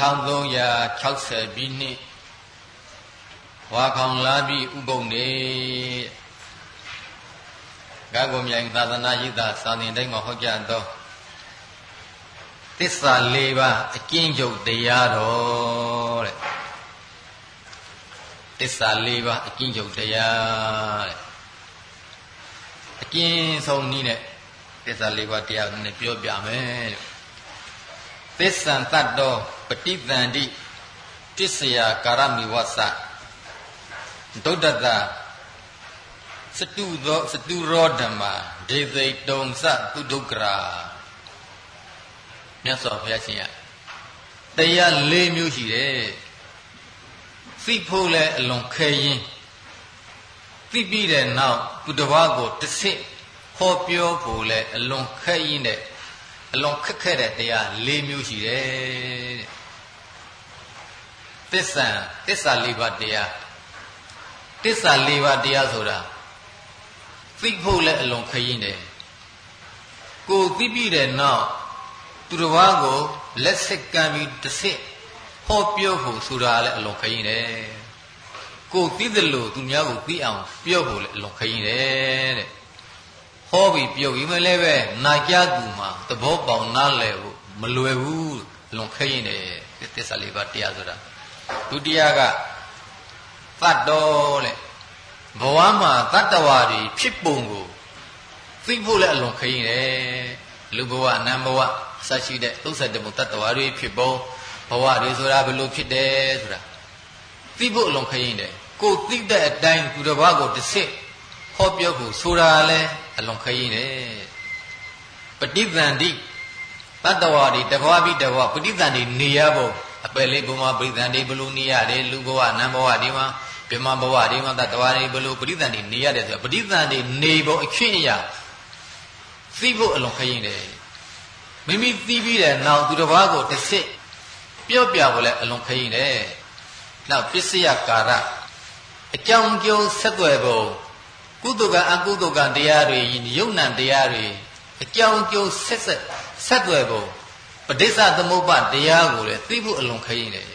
1360ပြည့်နှစ်ဝါခေါင်လာပြီဥပုံနေဂါကုမြိုင်သာသနာရေးသာစာသင်တိုင်းမှာဟောကြားသောသစ္စာ၄ပါးအကျဉ်းချုပ်တရားတော်တဲ့သစ္စာ၄ပါးအကျဉ်းချုပ်တရားတဲ့အကျဉ်းဆုံးနည်းနဲ့သစ္စာ၄ပါးတရားနဲ့ပြောပြမယ်တဲ့ သစ္ဆံတတ္တောပฏิသန္တိတစ္ဆယာကာရမိဝဆဒုဒ္ဒတစတုသောစတုရောဓမ္မာဒေသိတုံစသူဒုက္ခရာမြတ်စွာဘုရားရှင်ကတရား၄မျိုးရှိတယ်သိဖို့လဲအလွန်ခဲရင်သိပြီးတဲ့နောက်သူတစ်ပါးကိုတစ်ဆင့်ဟောပြောဖို့လဲအလွန်ခဲရင်တဲ့ အလွန်ခက်ခဲတဲ့တရား၄မျိုးရှိတယ်တဲ့သစ္စာသစ္စာ၄ပါးတရားသစ္စာ၄ပါးတရားဆိုတာသိဖို့လည်းအလွန်ခရင်တယ်ကိုသိပြီးတဲ့နောက်သူတစ်ပါးကိုလက်ဆက်ကမ်းပြီးတစ်ဆင့်ဟောပြောဖို့ဆိုတာလည်းအလွန်ခရင်တယ်ကိုသိသလိုသူများကိုသိအောင်ပြောဖို့လည်းအလွန်ခရင်တယ်တဲ့ ဟောပြီးပြောပြီးမလဲပဲနာကြသူမှာသဘောပေါက်နားလည်ဖို့မလွယ်ဘူးလွန်ခရင်တယ်သစ္စာလေးပါးတရားဆိုတာဒုတိယကသတ္တောတဲ့ဘဝမှာတတ္တဝါတွေဖြစ်ပုံကိုသိဖို့လည်းအလွန်ခရင်တယ်လူဘဝအနံဘဝစရှိတဲ့32ဘုတတ္တဝါတွေဖြစ်ပုံဘဝတွေဆိုတာဘယ်လိုဖြစ်တယ်ဆိုတာသိဖို့အလွန်ခရင်တယ်ကိုသိတဲ့အတိုင်းသူတစ်ပါးကိုတစ်စစ်ဟောပြောဖို့ဆိုတာလည်း အလွန်ခရီးတယ်ပဋိသန္ဓိတတ္တဝါဒီတခွားပြီးတခွားပဋိသန္ဓိနေရဖို့အပယ်လေးဘုံမှာပဋိသန္ဓိဘလို့နေရတယ်လူဘဝနန်းဘဝဒီမှာဗြမဘဝဒီမှာတတ္တဝါဒီဘလို့ပဋိသန္ဓိနေရတယ်ဆိုတော့ပဋိသန္ဓိနေဖို့အခွင့်အရာသိဖို့အလွန်ခရင်တယ်မိမိသိပြီးတဲ့နောက်သူတစ်ပါးကိုတစ်စစ်ပြော့ပြဖို့လည်းအလွန်ခရင်တယ်နောက်ပစ္စယကာရအကြောင်းကျိုးဆက်သွယ်ဖို့ ကုသကအကုသကတရားတွေယုံ nant တရားတွေအကြောင်းကျိုးဆက်ဆက်ဆက်သွယ်ပုံပဋိစ္စသမုပ္ပါတရားကိုလည်းသိဖို့အလွန်ခရင်တယ်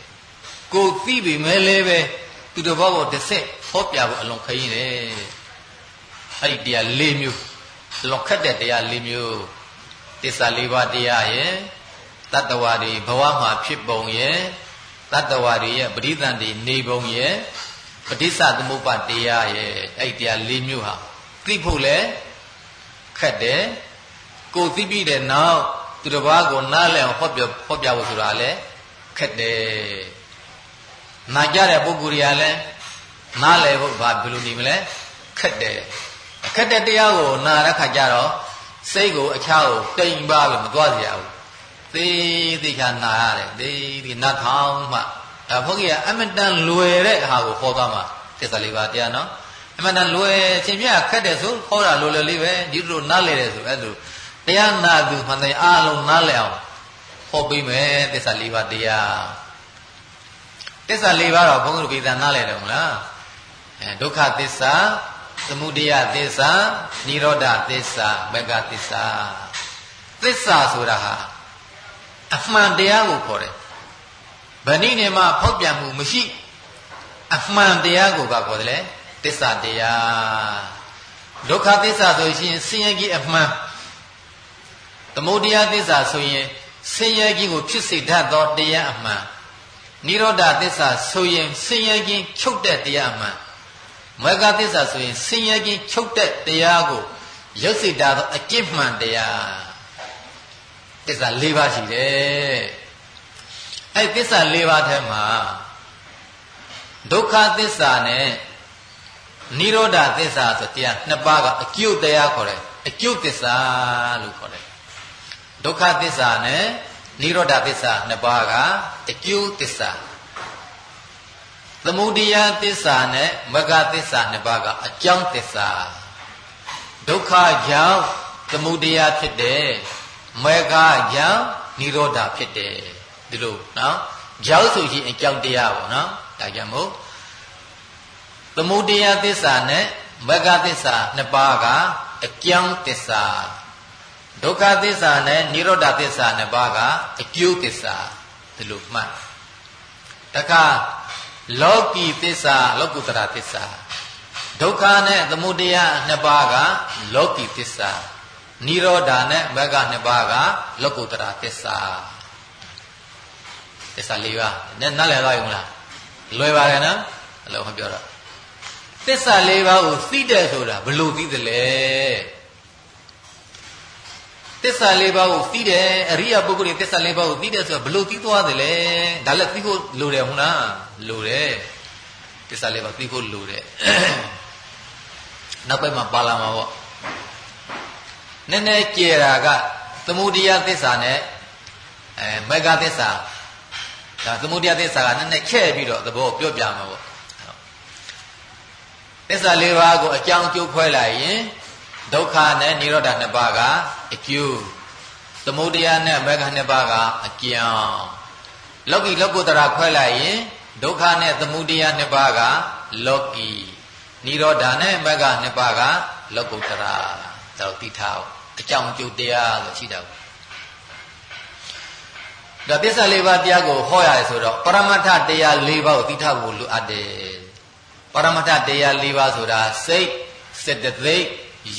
ကိုသိပြီမဲလဲပဲသူတစ်ပါးကိုတစ်ဆက်ဟောပြဖို့အလွန်ခရင်တယ်အဲ့ဒီတရား၄မျိုးအလွန်ခက်တဲ့တရား၄မျိုးတစ္ဆာ၄ပါးတရားရဲ့တတ္တဝါတွေဘဝမှာဖြစ်ပုံရဲ့တတ္တဝါတွေရဲ့ပဋိသန္တိနေပုံရဲ့ ပဋိစ္စသမုပ္ပါတရားရဲ့အဲ့ဒီတရား၄မျိုးဟာသိဖို့လဲခက်တယ်ကိုသိပြီးတဲ့နောက်သူတစ်ပါးကိုနားလည်အောင်ဟောပြဟောပြဖို့ဆိုတာလဲခက်တယ်နာကြတဲ့ပုဂ္ဂိုလ်တွေကလည်းနားလည်ဖို့ဘာဘယ်လိုနေမလဲခက်တယ်ခက်တဲ့တရားကိုနာတဲ့ခါကျတော့စိတ်ကိုအခြားကိုတိမ်ပါလို့မသွားကြရဘူးသေးသေးချာနာရတယ်သေးသေးနာထောင်းမှ အဲဘုန်းကြီးကအမတန်လွယ်တဲ့ဟာကိုဟောသွားမှာသစ္စာလေးပါးတရားနော်အမတန်လွယ်ချင်းပြခက်တယ်ဆိုဟောတာလွယ်လွယ်လေးပဲဒီလိုနားလေတယ်ဆိုအဲ့လိုတရားနာသူမှန်တယ်အားလုံးနားလည်အောင်ဟောပေးမယ်သစ္စာလေးပါးတရားသစ္စာ၄ပါးတော့ဘုန်းကြီးတို့ပြည်သားနားလည်တယ်မလားအဲဒုက္ခသစ္စာသမုဒယသစ္စာនិရောဓသစ္စာမဂ္ဂသစ္စာသစ္စာဆိုတာဟာအမှန်တရားကိုခေါ်တယ် ဗဏိနေမှာဖောက်ပြန်မှုမရှိအမှန်တရားကိုကခေါ်တယ်လေသစ္စာတရားဒုက္ခသစ္စာဆိုရင်ဆင်းရဲကြီးအမှန်သမုဒယသစ္စာဆိုရင်ဆင်းရဲကြီးကိုဖြစ်စေတတ်သောတရားအမှန်နိရောဓသစ္စာဆိုရင်ဆင်းရဲခြင်းချုပ်တဲ့တရားမှန်မဂ္ဂသစ္စာဆိုရင်ဆင်းရဲခြင်းချုပ်တဲ့တရားကိုရုပ်စိတ်တာသောအကျင့်မှန်တရားသစ္စာ၄ပါးရှိတယ် အဲ့သစ္စာ၄ပါးထဲမှာဒုက္ခသစ္စာနဲ့နိရောဓသစ္စာဆိုတရားနှစ်ပါးကအကျုပ်တရားခေါ်တယ်အကျုပ်သစ္စာလို့ခေါ်တယ်ဒုက္ခသစ္စာနဲ့နိရောဓသစ္စာနှစ်ပါးကအကျိုးသစ္စာသမုဒယသစ္စာနဲ့မဂ္ဂသစ္စာနှစ်ပါးကအကြောင်းသစ္စာဒုက္ခကြောင့်သမုဒယဖြစ်တယ်မဂ္ဂကြောင့်နိရောဓဖြစ်တယ် ဒီလိုနော်ကြောက်ဆိုရင်အကြောင်းတရားပေါ့နော်ဒါကြောင့်မို့သမုဒယသစ္စာနဲ့မဂ္ဂသစ္စာနှစ်ပါးကအကြောင်းသစ္စာဒုက္ခသစ္စာနဲ့និရောဓသစ္စာနှစ်ပါးကအကျိုးသစ္စာဒီလိုမှတ်တခါလောကီသစ္စာလောကုတ္တရာသစ္စာဒုက္ခနဲ့သမုဒယနှစ်ပါးကလောကီသစ္စာនិရောဓနဲ့မဂ္ဂနှစ်ပါးကလောကုတ္တရာသစ္စာ သစ္စာ၄ပါးနဲ့နားလည်သွားပြီမလားလွယ်ပါတယ်နော်အလုံးမပြောတော့သစ္စာ၄ပါးကိုသိတယ်ဆိုတာဘယ်လိုသိသလဲသစ္စာလေးပါးကိုသိတယ်အရိယပုဂ္ဂိုလ်တွေသစ္စာလေးပါးကိုသိတယ်ဆိုတာဘယ်လိုသိသွားသလဲဒါလည်းသိဖို့လိုတယ်ဟုတ်လားလိုတယ်သစ္စာလေးပါးသိဖို့လိုတယ်နောက်ပိုင်းမှာပါလာမှာပေါ့နည်းနည်းကြည်တာကသမုဒိယသစ္စာနဲ့အဲမေဃသစ္စာ ဒါသမုဒိယသစ္စာကနည်းနည်းချဲ့ပြီးတော့သဘောပြောပြမှာပေါ့သစ္စာလေးပါးကိုအကြောင်းကျိုးခွဲလိုက်ရင်ဒုက္ခနဲ့និရောဓနှစ်ပါးကအကျိုးသမုဒယနဲ့မေဃနှစ်ပါးကအကြောင်းလောကီလောကုတ္တရာခွဲလိုက်ရင်ဒုက္ခနဲ့သမုဒယနှစ်ပါးကလောကီនិရောဓနဲ့မေဃနှစ်ပါးကလောကုတ္တရာဒါကိုသိထားအောင်အကြောင်းကျိုးတရားလို့ရှိတာ ဒါပစ္စလေးပါးတရားကိုဟောရတယ်ဆိုတော့ပရမတ္ထတရား၄ပါးကိုသိထားဖို့လိုအပ်တယ်ပရမတ္ထတရား၄ပါးဆိုတာစိတ်စေတသိက်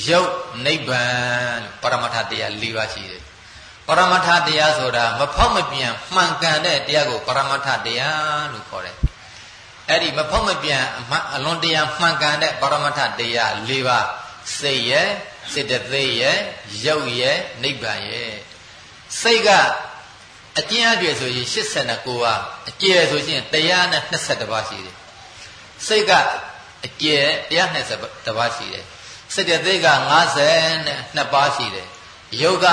ရုပ်နိဗ္ဗာန်ပရမတ္ထတရား၄ပါးရှိတယ်ပရမတ္ထတရားဆိုတာမဖောက်မပြန်မှန်ကန်တဲ့တရားကိုပရမတ္ထတရားလို့ခေါ်တယ်အဲ့ဒီမဖောက်မပြန်အလွန်တရားမှန်ကန်တဲ့ပရမတ္ထတရား၄ပါးစိတ်ရဲ့စေတသိက်ရဲ့ရုပ်ရဲ့နိဗ္ဗာန်ရဲ့စိတ်က အကျဉ်းအပြည့်ဆိုရင်89ပါးအကျယ်ဆိုရင်120ပါးရှိတယ်စိတ်ကအကျယ်120ပါးရှိတယ်စိတ်တသိက်က52ပါးရှိတယ်ယုတ်က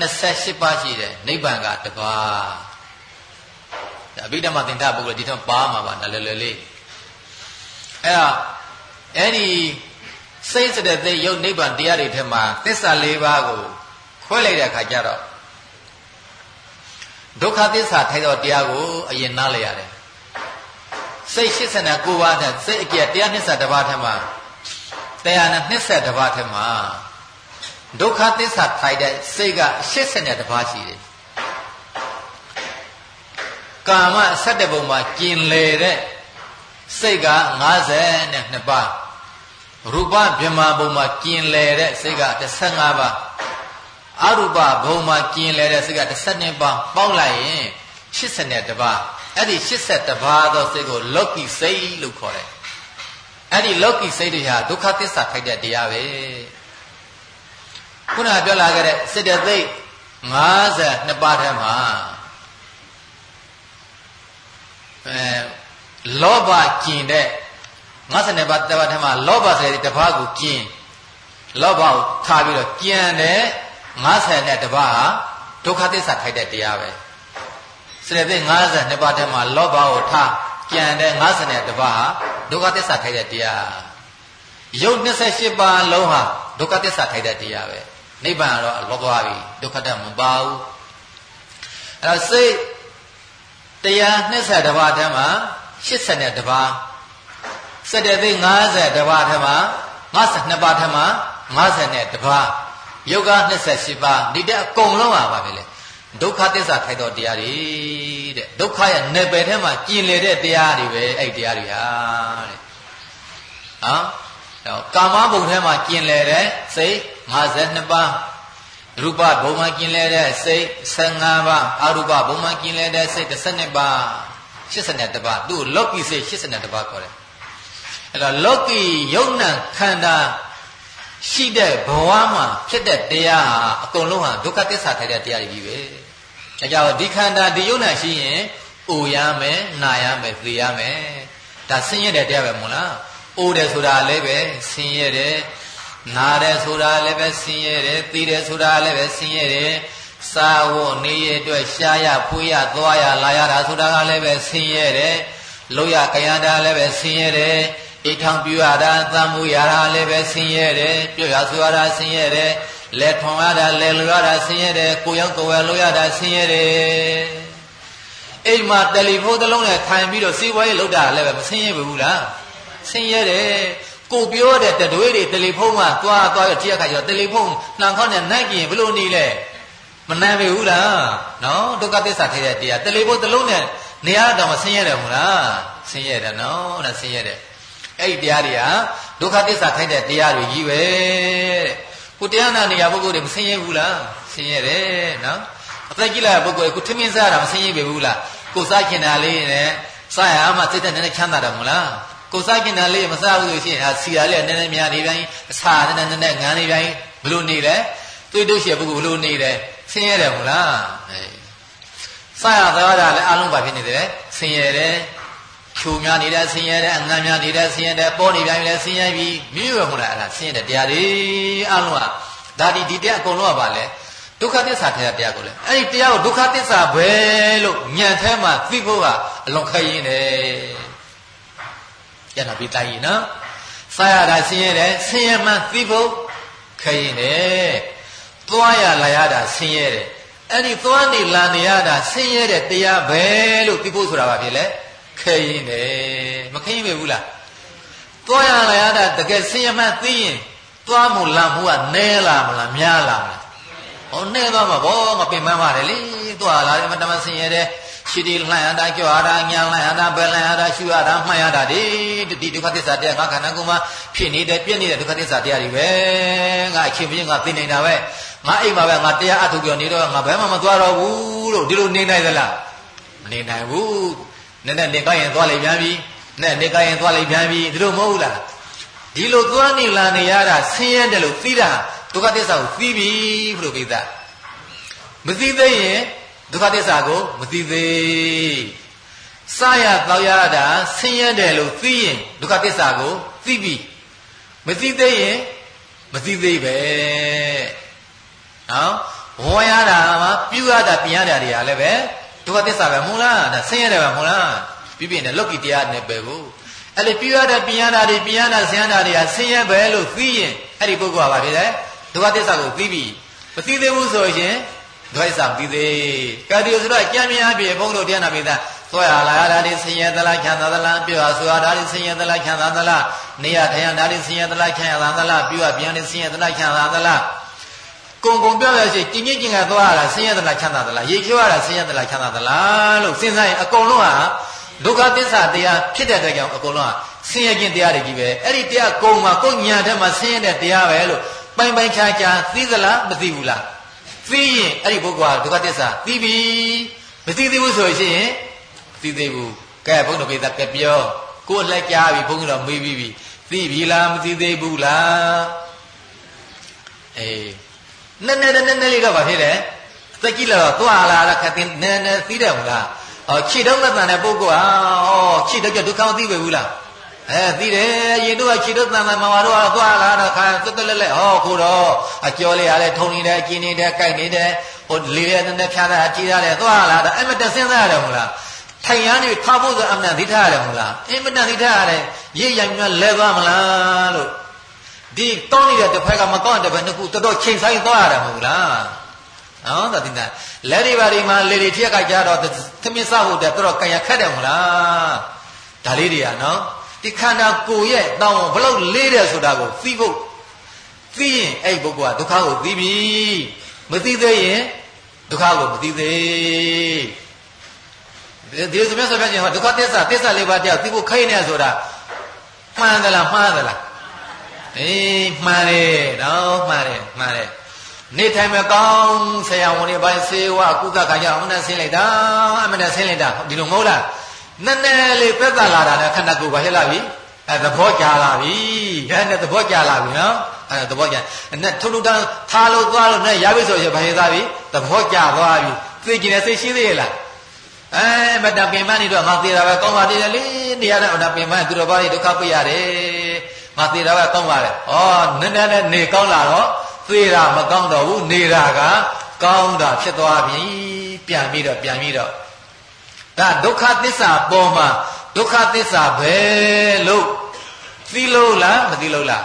28ပါးရှိတယ်နိဗ္ဗာန်ကတပါးအဘိဓမ္မာသင်္ထပုဂ္ဂိုလ်ဒီတော့ပါမှာပါနလွယ်လွယ်လေးအဲ့တော့အဲ့ဒီစိတ်စတဲ့သိယုတ်နိဗ္ဗာန်တရားတွေထဲမှာသစ္စာ၄ပါးကိုခွဲလိုက်တဲ့အခါကျတော့ ဒုက္ခသစ္စာထိုက်သောတရားကိုအရင်နားလည်ရတယ်စိတ်89ပါးနဲ့စိတ်အကျက်တရားနှစ်ဆာတစ်ပါးထဲမှာတရားနဲ့နှစ်ဆက်တစ်ပါးထဲမှာဒုက္ခသစ္စာထိုက်တဲ့စိတ်က80နဲ့တစ်ပါးရှိတယ်ကာမဆက်တဲ့ပုံမှာကျင်လေတဲ့စိတ်က50နဲ့2ပါးရူပဗြဟ္မာပုံမှာကျင်လေတဲ့စိတ်က15ပါး အရူပဘုံမှာကျင်လေတဲ့စိတ်က12ပါးပေါင်းလိုက်ရင်80နဲ့တပါးအဲ့ဒီ80တပါးသောစိတ်ကိုလောကီစိတ်လို့ခေါ်တယ်အဲ့ဒီလောကီစိတ်တွေဟာဒုက္ခသစ္စာထိုက်တဲ့တရားပဲခုနကပြောလာခဲ့တဲ့စေတသိက်52ပါးထဲမှာအဲလောဘကျင်တဲ့52ပါးတပါးထဲမှာလောဘဆိုတဲ့တပါးကိုကျင်လောဘကိုထားပြီးတော့ကျန်တဲ့ 50နဲ့တပါးဟာဒုက္ခသစ္စာထိုက်တဲ့တရားပဲစေတသိက်52ပါးထဲမှာလောဘကိုထားကြံတဲ့50နဲ့တပါးဟာဒုက္ခသစ္စာထိုက်တဲ့တရားရုပ်28ပါးလုံးဟာဒုက္ခသစ္စာထိုက်တဲ့တရားပဲနိဗ္ဗာန်ကတော့လောသွားပြီဒုက္ခတမပါဘူးအဲ့တော့စိတ်တရား20တပါးထဲမှာ80နဲ့တပါးစက်တဲ့သိ50တပါးထဲမှာ52ပါးထဲမှာ50နဲ့တပါး ယုတ်က28ပါးဒီတဲ့အကုန်လုံးပါပါပဲလေဒုက္ခသစ္စာထိုက်သောတရားတွေတဲ့ဒုက္ခရဲ့နယ်ပယ်ထဲမှာကျင်လေတဲ့တရားတွေပဲအဲ့တရားတွေဟာတဲ့ဟမ်တော့ကာမဘုံထဲမှာကျင်လေတဲ့စိတ်52ပါးရူပဘုံမှာကျင်လေတဲ့စိတ်15ပါးအရူပဘုံမှာကျင်လေတဲ့စိတ်12ပါး82ပါးသူ့လောကီစိတ်82ပါးခေါ်တယ်အဲ့တော့လောကီယုံ nant ခန္ဓာ ရှိတဲ့ဘဝမှာဖြစ်တဲ့တရားဟာအကုန်လုံးဟာဒုက္ခသစ္စာထိုက်တဲ့တရားတွေကြီးပဲအဲကြောင့်ဒီခန္ဓာဒီယုံနာရှိရင်အိုရမယ်နာရမယ်သိရမယ်ဒါဆင်းရဲတဲ့တရားပဲမို့လားအိုတယ်ဆိုတာလည်းပဲဆင်းရဲတယ်နာတယ်ဆိုတာလည်းပဲဆင်းရဲတယ်သိတယ်ဆိုတာလည်းပဲဆင်းရဲတယ်စားဝတ်နေရအတွက်ရှားရဖွေးရသွားရလာရတာဆိုတာကလည်းပဲဆင်းရဲတယ်လို့ရကြရတာလည်းပဲဆင်းရဲတယ် အိထောင်ပြရတာသံမှုရတာလည်းပဲဆင်းရဲတယ်ပြောရဆိုရတာဆင်းရဲတယ်လက်ထွန်ရတာလက်လိုရတာဆင်းရဲတယ်ကိုရောက်ကိုယ်ဝယ်လိုရတာဆင်းရဲတယ်အိမ်မှာတယ်လီဖုန်းတစ်လုံးနဲ့ထိုင်ပြီးတော့စီးပွားရေးလုပ်တာလည်းပဲမဆင်းရဲဘူးလားဆင်းရဲတယ်ကိုပြောတဲ့တတွေးတွေတယ်လီဖုန်းကသွားသွားရကြည့်ရခါကျတော့တယ်လီဖုန်းနှံခေါင်းနဲ့နိုင်ကြည့်ရင်ဘယ်လိုနေလဲမနှံပေဘူးလားနော်ဒုက္ခသစ္စာထဲတဲ့တရားတလေဖို့တလုံးနဲ့နေရာတော့မဆင်းရဲတယ်မဟုတ်လားဆင်းရဲတယ်နော်ဒါဆင်းရဲတယ် အဲ့ဒီတရားတွေကဒုက္ခသစ္စာထိုက်တဲ့တရားတွေကြီးပဲတဲ့ကိုတရားနာနေရပုဂ္ဂိုလ်တွေမဆင်းရဲဘူးလားဆင်းရဲတယ်နော်အသက်ကြီးလာတဲ့ပုဂ္ဂိုလ်ကိုထမင်းစားတာမဆင်းရဲပေဘူးလားကိုစားကျင်တာလေးနဲ့စားရမှစိတ်သက်နည်းနည်းချမ်းသာတယ်မဟုတ်လားကိုစားကျင်တာလေးမစားဘူးလို့ရှိရင်ဟာစီရလေးနည်းနည်းများနေပြန်အစာနည်းနည်းနည်းငန်းနေပြန်ဘလို့နေလဲတွေးတို့ရှိပုဂ္ဂိုလ်ဘလို့နေလဲဆင်းရဲတယ်မဟုတ်လားအဲစားရသွားတာလည်းအလုံးပါဖြစ်နေတယ်ဆင်းရဲတယ် ဖြူများနေတဲ့ဆင်းရဲတဲ့အငန်းများနေတဲ့ဆင်းရဲတဲ့ပေါ်နေပြန်လည်းဆင်းရဲပြီးမြို့ရမလားအဲ့ဒါဆင်းရဲတဲ့တရားတွေအလုံးကဒါဒီဒီတရားအကုန်လုံးကပါလဲဒုက္ခသစ္စာတရားတရားကိုလေအဲ့ဒီတရားကိုဒုက္ခသစ္စာပဲလို့ညံထဲမှာသိဖို့ကအလွန်ခရင်တယ်ကျန်တာပြီးတိုင်းနော်စားရတာဆင်းရဲတယ်ဆင်းရဲမှသိဖို့ခရင်တယ်သွားရလာရတာဆင်းရဲတယ်အဲ့ဒီသွားနေလာနေရတာဆင်းရဲတဲ့တရားပဲလို့သိဖို့ဆိုတာပါဖြစ်လေ ခဲရင်တယ်မခဲရင်ပဲဘူးလားသွားရလာရတာတကယ်ဆင်းရဲမှသိရင်သွားမှုလာမှုကနဲလာမလားများလာမလားဟောနဲသွားမှာဗောငါပင်ပန်းပါတယ်လေသွားလာတယ်မတမဆင်းရဲတယ်ရှိတီလှန်ရတာကြောက်ရတာညာလှန်ရတာဘယ်လှန်ရတာရှူရတာမှန်ရတာဒီဒီဒုက္ခသစ္စာတရားငါခန္ဓာကိုယ်မှာဖြစ်နေတဲ့ပြည့်နေတဲ့ဒုက္ခသစ္စာတရားတွေပဲငါအချင်းချင်းငါသိနေတာပဲငါအိမ်မှာပဲငါတရားအထုပြောနေတော့ငါဘယ်မှမသွားတော့ဘူးလို့ဒီလိုနေနိုင်သလားမနေနိုင်ဘူး နည်းနည်းနေကြရင်သွားလိုက်ပြန်ပြီနဲ့နေကြရင်သွားလိုက်ပြန်ပြီဒီလိုမဟုတ်ဘူးလားဒီလိုသွားနေလာနေရတာဆင်းရဲတယ်လို့သိတာဒုက္ခသစ္စာကိုသိပြီဘုလိုပိသမသိသေးရင်ဒုက္ခသစ္စာကိုမသိသေးစရတော့ရတာဆင်းရဲတယ်လို့သိရင်ဒုက္ခသစ္စာကိုသိပြီမသိသေးရင်မသိသေးပဲနော်ဝေါ်ရတာမှာပြုရတာပြင်ရတာတွေကလည်းပဲ ဒုက္ခသစ္စာပဲမဟုတ်လားဒါဆင်းရဲတယ်ပဲမဟုတ်လားပြပြနေလောကီတရားနဲ့ပဲကိုအဲ့လေပြုရတာပြင်ရတာတွေပြင်ရတာဆင်းရတာတွေကဆင်းရဲပဲလို့သိရင်အဲ့ဒီပုဂ္ဂိုလ်ကဘာဖြစ်လဲဒုက္ခသစ္စာကိုသိပြီမသိသေးဘူးဆိုရင်ဒွိုက်ဆောင်ပြီးသေးကတိဆိုတော့ကြံမြင်အပြည့်ဘုန်းတော်တရားနာပိသသွားရလာရတာဒီဆင်းရဲသလားချမ်းသာသလားပြောရဆိုရတာဒီဆင်းရဲသလားချမ်းသာသလားနေရထိုင်ရတာဒီဆင်းရဲသလားချမ်းသာသလားပြောရပြန်ဒီဆင်းရဲသလားချမ်းသာသလား ကုံကုံပြောရရှိကျင်ကျင်ကသွားရတာဆင်းရဲသလားချမ်းသာသလားရေချိုးရတာဆင်းရဲသလားချမ်းသာသလားလို့စဉ်းစားရင်အကုန်လုံးဟာဒုက္ခသစ္စာတရားဖြစ်တဲ့အတွက်ကြောင့်အကုန်လုံးဟာဆင်းရဲခြင်းတရားတွေကြီးပဲအဲ့ဒီတရားကုံမှာကိုညာထဲမှာဆင်းရဲတဲ့တရားပဲလို့ပိုင်ပိုင်ခြားခြားသိသလားမသိဘူးလားသိရင်အဲ့ဒီပုဂ္ဂိုလ်ကဒုက္ခသစ္စာသိပြီမသိသေးဘူးဆိုရင်သိသေးဘူးကဲဘုန်းတော်ပိသကပြောကိုယ်လက်ကြားပြီဘုန်းတော်မေးပြီးပြီသိပြီလားမသိသေးဘူးလားအေး နည်းနည်းနည်းနည်းလေးတော့ဗာဖြစ်တယ်အသက်ကြီးလာတော့သွားလာတာခက်တင်နည်းနည်းသိတယ်မလားဟောခြေတော့မတန်တဲ့ပုဂ္ဂိုလ်ဟာဟောခြေတော့ဒုက္ခမသိပဲဘူးလားအဲသိတယ်ရင်တို့ကခြေတို့တန်တန်မမတို့ကတော့သွားလာတော့ခါတက်တက်လက်လက်ဟောခိုးတော့အကျော်လေးရလဲထုံနေတယ်အကျင်းနေတယ်ကြိုက်နေတယ်ဟိုလေးရတဲ့ဖြားတာကြည်ရတယ်သွားလာတော့အဲ့မတဆင်းသားရတယ်မဟုတ်လားထိုင်ရနေထားဖို့ဆိုအမှန်သိထားရတယ်မဟုတ်လားအင်းမတန်သိထားရတယ်ရိပ်ရိုင်မြလဲသွားမလားလို့ ဒီတောင်းနေတဲ့တစ်ဖက်ကမကောင်းတဲ့ဘက်နှစ်ခုတော်တော်ချိန်ဆိုင်သွားရတယ်မဟုတ်လားနော်တတိတလက်တွေပါဒီမှာလေတွေထက်ကကြတော့သမင်းစားဖို့တဲ့တော်တော်ကြံရခက်တယ်မဟုတ်လားဒါလေးတွေကနော်ဒီခန္ဓာကိုယ်ရဲ့တောင်းဘလို့လေးတယ်ဆိုတာကိုသိဖို့သိရင်အဲ့ပုဂ္ဂိုလ်ကဒုက္ခကိုသိပြီမသိသေးရင်ဒုက္ခကိုမသိသေးဒီလိုဆိုမြတ်စွာဘုရားရှင်ဟောဒုက္ခသစ္စာသစ္စာလေးပါးတရားသိဖို့ခိုင်းနေဆိုတာမှန်သလားမှားသလား အေးမှန်တယ်တော့မှန်တယ်မှန်တယ်နေထိုင်မကောင်းဆရာဝန်တွေပိုင်းစေဝကုသခံကြအမှန်တန်ဆင်းလိုက်တာအမှန်တန်ဆင်းလိုက်တာဒီလိုမဟုတ်လားနည်းနည်းလေးသက်သာလာတာနဲ့ခန္ဓာကိုယ်ပါဖြစ်လာပြီအဲသဘောကျလာပြီအဲနဲ့သဘောကျလာပြီနော်အဲသဘောကျနဲ့ထုံထုံတန်းထားလို့သွားလို့နဲ့ရပြီဆိုရင်ဘာဖြစ်သွားပြီသဘောကျသွားပြီသိကျင်တဲ့စိတ်ရှိသေးရဲ့လားအဲမတပင်မနေတော့ငါသေးတာပဲကောင်းပါသေးတယ်လေနေရတဲ့အတပင်မသူတော်ဘာတွေဒုက္ခပြရတယ် ငါသေးတာပဲကောင်းပါလေဩနည်းနည်းနဲ့နေကောင်းလာတော့သေးတာမကောင်းတော့ဘူးနေတာကကောင်းတာဖြစ်သွားပြီပြန်ပြီးတော့ပြန်ပြီးတော့ဒါဒုက္ခသစ္စာပေါ်မှာဒုက္ခသစ္စာပဲလို့သိလို့လားမသိလို့လား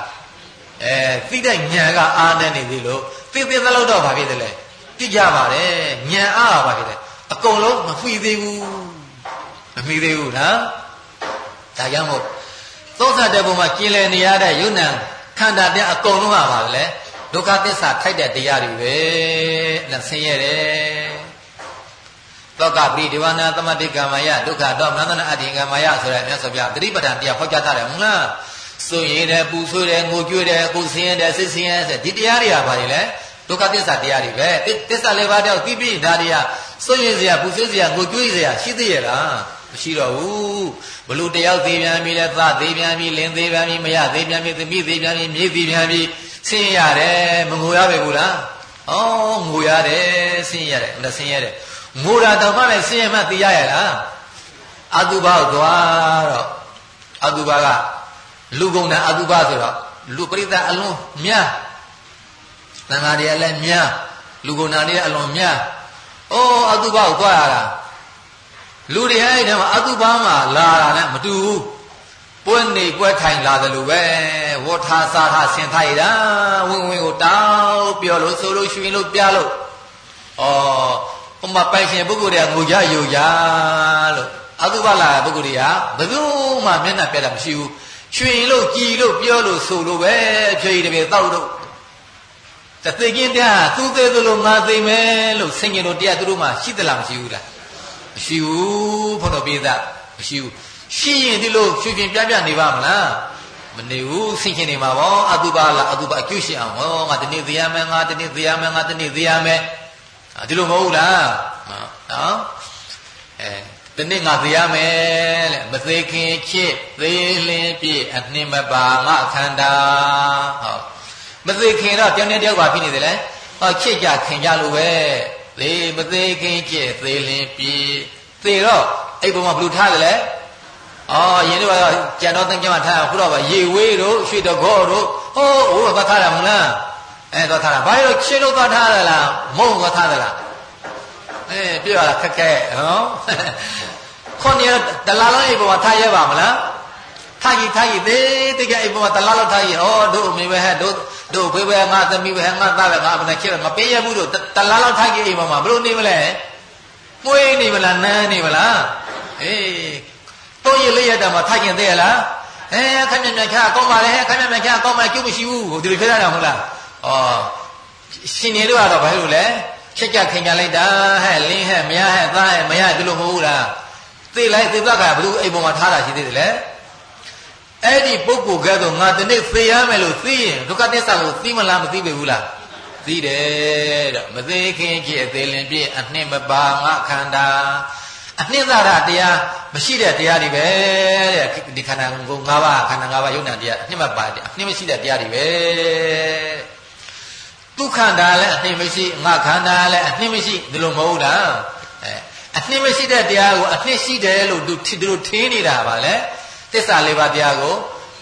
အဲသိတဲ့ဉာဏ်ကအားနေနေပြီလို့သိသိသလောက်တော့ဘာဖြစ်တယ်လဲသိကြပါတယ်ဉာဏ်အားပါဖြစ်တယ်အကုန်လုံးမမှီသေးဘူးမမှီသေးဘူးနော်ဒါကြောင့်မို့ သောသတဲ့ဘုံမှာကျင်လည်နေရတဲ့ယုံ nant ခန္ဓာတဲ့အကုန်လုံးဟာပါလေဒုက္ခသစ္စာထိုက်တဲ့တရားတွေပဲနဲ့ဆင်းရဲတယ်သောကပိဒီဝနာသမတိကမ္မယဒုက္ခတော့မန္တနာအတ္တိကမ္မယဆိုတဲ့မြတ်စွာဘုရားသတိပဋ္ဌာန်တရားဟောကြားထားတယ်မလားဆိုရင်တယ်ပူဆွေးတယ်ငိုကြွေးတယ်ကိုဆင်းရဲတယ်စိတ်ဆင်းရဲတယ်ဒီတရားတွေကဘာတွေလဲဒုက္ခသစ္စာတရားတွေပဲသစ္စာလေးပါးတယောက်သိပြီးဒါတွေကစွန့်ရင်စရာပူဆွေးစရာငိုကြွေးစရာရှိသေးရဲ့လား မရှိတော့ဘူးဘလို့တယောက်သေးပြန်ပြီလဲသသေးပြန်ပြီလင်းသေးပြန်ပြီမရသေးပြန်ပြီသမီးသေးပြန်ပြီမြေသေးပြန်ပြီဆင်းရတယ်မငိုရပဲဘူးလားဩငိုရတယ်ဆင်းရတယ်မဆင်းရတယ်ငိုတာတော့မှလည်းဆင်းရဲမှသိရရလားအတုဘကိုသွားတော့အတုဘကလူကုန်တဲ့အတုဘဆိုတော့လူပရိသတ်အလွန်များသံဃာတွေလည်းများလူကုန်တာတွေအလွန်များအိုးအတုဘကိုသွားရတာ လူတွေအဲ့ဒီမှာအတုဘမှာလာတာနဲ့မတူဘူးပွဲနေပွဲထိုင်လာတယ်လို့ပဲဝဋ္ဌာစာထဆင်ထိုက်တာဝင်းဝင်းကိုတောက်ပြောလို့ဆိုလို့ရွှင်လို့ပြလို့ဩဟိုမှာပိုင်ရှင်ပုဂ္ဂိုလ်တွေကငိုကြယိုကြလို့အတုပလာပုဂ္ဂိုလ်တွေကဘယ်သူမှမျက်နှာပြတ်တာမရှိဘူးရွှင်လို့ကြည်လို့ပြောလို့ဆိုလို့ပဲဖြေတပြေတောက်လို့တသိကင်းတရားသူသေးသလိုငါသိမယ်လို့ဆင်ញင်တို့တရားသူတို့မှရှိသလားမရှိဘူးလား မရှိဘူးဘုတော်ပြေးသားမရှိဘူးရှိရင်ဒီလိုရွှင်ရွှင်ပြပြနေပါမလားမနေဘူးဆင်ញင်နေမှာပေါ့အတုပါလားအတုပါအကျုရှိအောင်ဟောငါတနေ့သေးရမယ်ငါတနေ့သေးရမယ်ငါတနေ့သေးရမယ်ဒီလိုမဟုတ်လားနော်အဲတနေ့ငါသေးရမယ်တဲ့မသေးခင်ချစ်သေးလင်းပြည့်အနှင်းမပါငါခန္ဓာဟောမသေးခင်တော့တယောက်နဲ့တယောက်ပါဖြစ်နေတယ်လေဟောချစ်ကြခင်ကြလို့ပဲ သေမသေးခင်ချစ်သေးလင်းပြည့်သေတော့အဲ့ပုံမှာဘယ်လိုထားတယ်လဲအော်ယင်တို့ကကြံတော့တန်ကြမှာထားခုတော့ဗရေဝေးတို့ရွှေတကောတို့ဟိုးဟိုးဘာထားတာမလားအဲသွားထားတာဘာလို့ရှင်းလို့သွားထားရလားမုံသွားထားသလားအဲပြောရတာခက်ခဲနော်ခေါင်းရတလားလုံးအိမ်ပေါ်မှာထားရပါမလား ထားကြီးထားကြီးသေးတကယ်အိမ်ပေါ်မှာတလားလုံးထားကြီးဩတို့အမေပဲဟဲ့တို့တို့ဖေးပဲငါသမီးပဲငါသားပဲငါမနဲ့ချစ်မပေးရဘူးတို့တလားလုံးထားကြီးအိမ်ပေါ်မှာဘလို့နေမလဲမွေးနေမလားနန်းနေမလားအေးတော့ရလေးရတာမှာထားကျင်သေးရလားအဲခက်မြက်မြက်ခါကောင်းပါလေခက်မြက်မြက်ခါကောင်းမှကျုပ်မရှိဘူးဒီလိုဖြစ်ရတာမဟုတ်လားဩရှင်နေတို့ကတော့ဘာလို့လဲချက်ကြခင်ကြလိုက်တာဟဲ့လင်းဟဲ့မရဟဲ့သားဟဲ့မရဒီလိုမဟုတ်ဘူးလားသိလိုက်သိသက်ကဘလို့အိမ်ပေါ်မှာထားတာရှိသေးတယ်လေ အဲ့ဒီပုဂ္ဂိုလ်ကတော့ငါတနေ့သိရမယ်လို့သိရင်ဒုက္ခသစ္စာကိုသိမလားမသိပေဘူးလားသိတယ်တော့မသိခင်ကြည့်အသေးလင်ပြည့်အနှစ်မပါငါခန္ဓာအနှစ်သာရတရားမရှိတဲ့တရားတွေပဲတဲ့ဒီခန္ဓာကို၅ပါးခန္ဓာ၅ပါးယုံနာတရားအနှစ်မပါတဲ့အနှစ်မရှိတဲ့တရားတွေပဲဒုက္ခန္တာလည်းအနှိမ့်မရှိငါခန္ဓာလည်းအနှိမ့်မရှိဒီလိုမဟုတ်လားအဲအနှိမ့်မရှိတဲ့တရားကိုအနှိမ့်ရှိတယ်လို့သူဒီလိုထင်းနေတာပါလေ တစ္ဆာလေးပါးတရားကို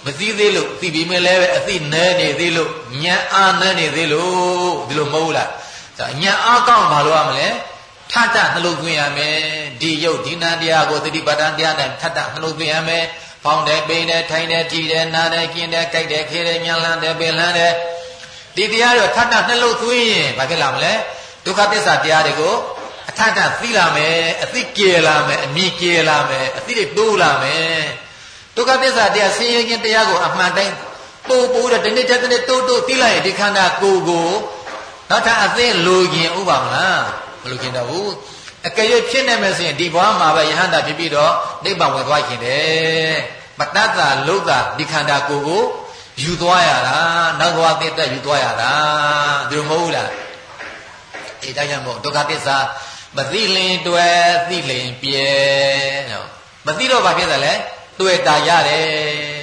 မသိသေးလို့သိပြီးမဲ့လည်းပဲအသိနဲနေသေးလို့ဉာဏ်အားနဲနေသေးလို့ဒီလိုမဟုတ်လားဒါဉာဏ်အားကောင်းဘာလို့ရမလဲထထနှလုံးသွင်းရမယ်ဒီယုတ်ဒီနာတရားကိုသတိပဋ္ဌာန်တရားနဲ့ထထနှလုံးသွင်းရမယ်ပေါင်းတယ်ပိန်တယ်ထိုင်တယ်ကြည်တယ်နားတယ်กินတယ်ကြိုက်တယ်ခေတယ်ညှလန်းတယ်ပင်လန်းတယ်ဒီတရားတွေထပ်ထနှလုံးသွင်းရင်ဘာဖြစ်လာမလဲဒုက္ခသစ္စာတရားတွေကိုအထပ်ထသိလာမယ်အသိကျယ်လာမယ်အမြင်ကျယ်လာမယ်အသိတွေတိုးလာမယ် ဒုက္ခသစ္စာတရားဆင်းရဲခြင်းတရားကိုအမှန်တိုင်းပို့ပို့တဲ့ဒီနေ့တစ်နေ့တိုးတိုးသိလိုက်ရင်ဒီခန္ဓာကိုယ်ကိုနောက်ထပ်အသိလိုခြင်းဥပါမလားမလိုခြင်းတော့ဘူးအကယ်၍ဖြစ်နေမယ်ဆိုရင်ဒီဘဝမှာပဲယဟန္တာဖြစ်ပြီးတော့နိဗ္ဗာန်ဝင်သွားခြင်းတယ်မတ္တသာလုတာဒီခန္ဓာကိုယ်ကိုယူသွားရတာနောက်ဘဝသစ်တက်ယူသွားရတာဒီလိုမဟုတ်လားအေးဒါကြောင့်မို့ဒုက္ခသစ္စာမသိလင်တွေ့သိလင်ပြဲနော်မသိတော့ဘာဖြစ်တယ်လဲ တွေ့တာရတယ်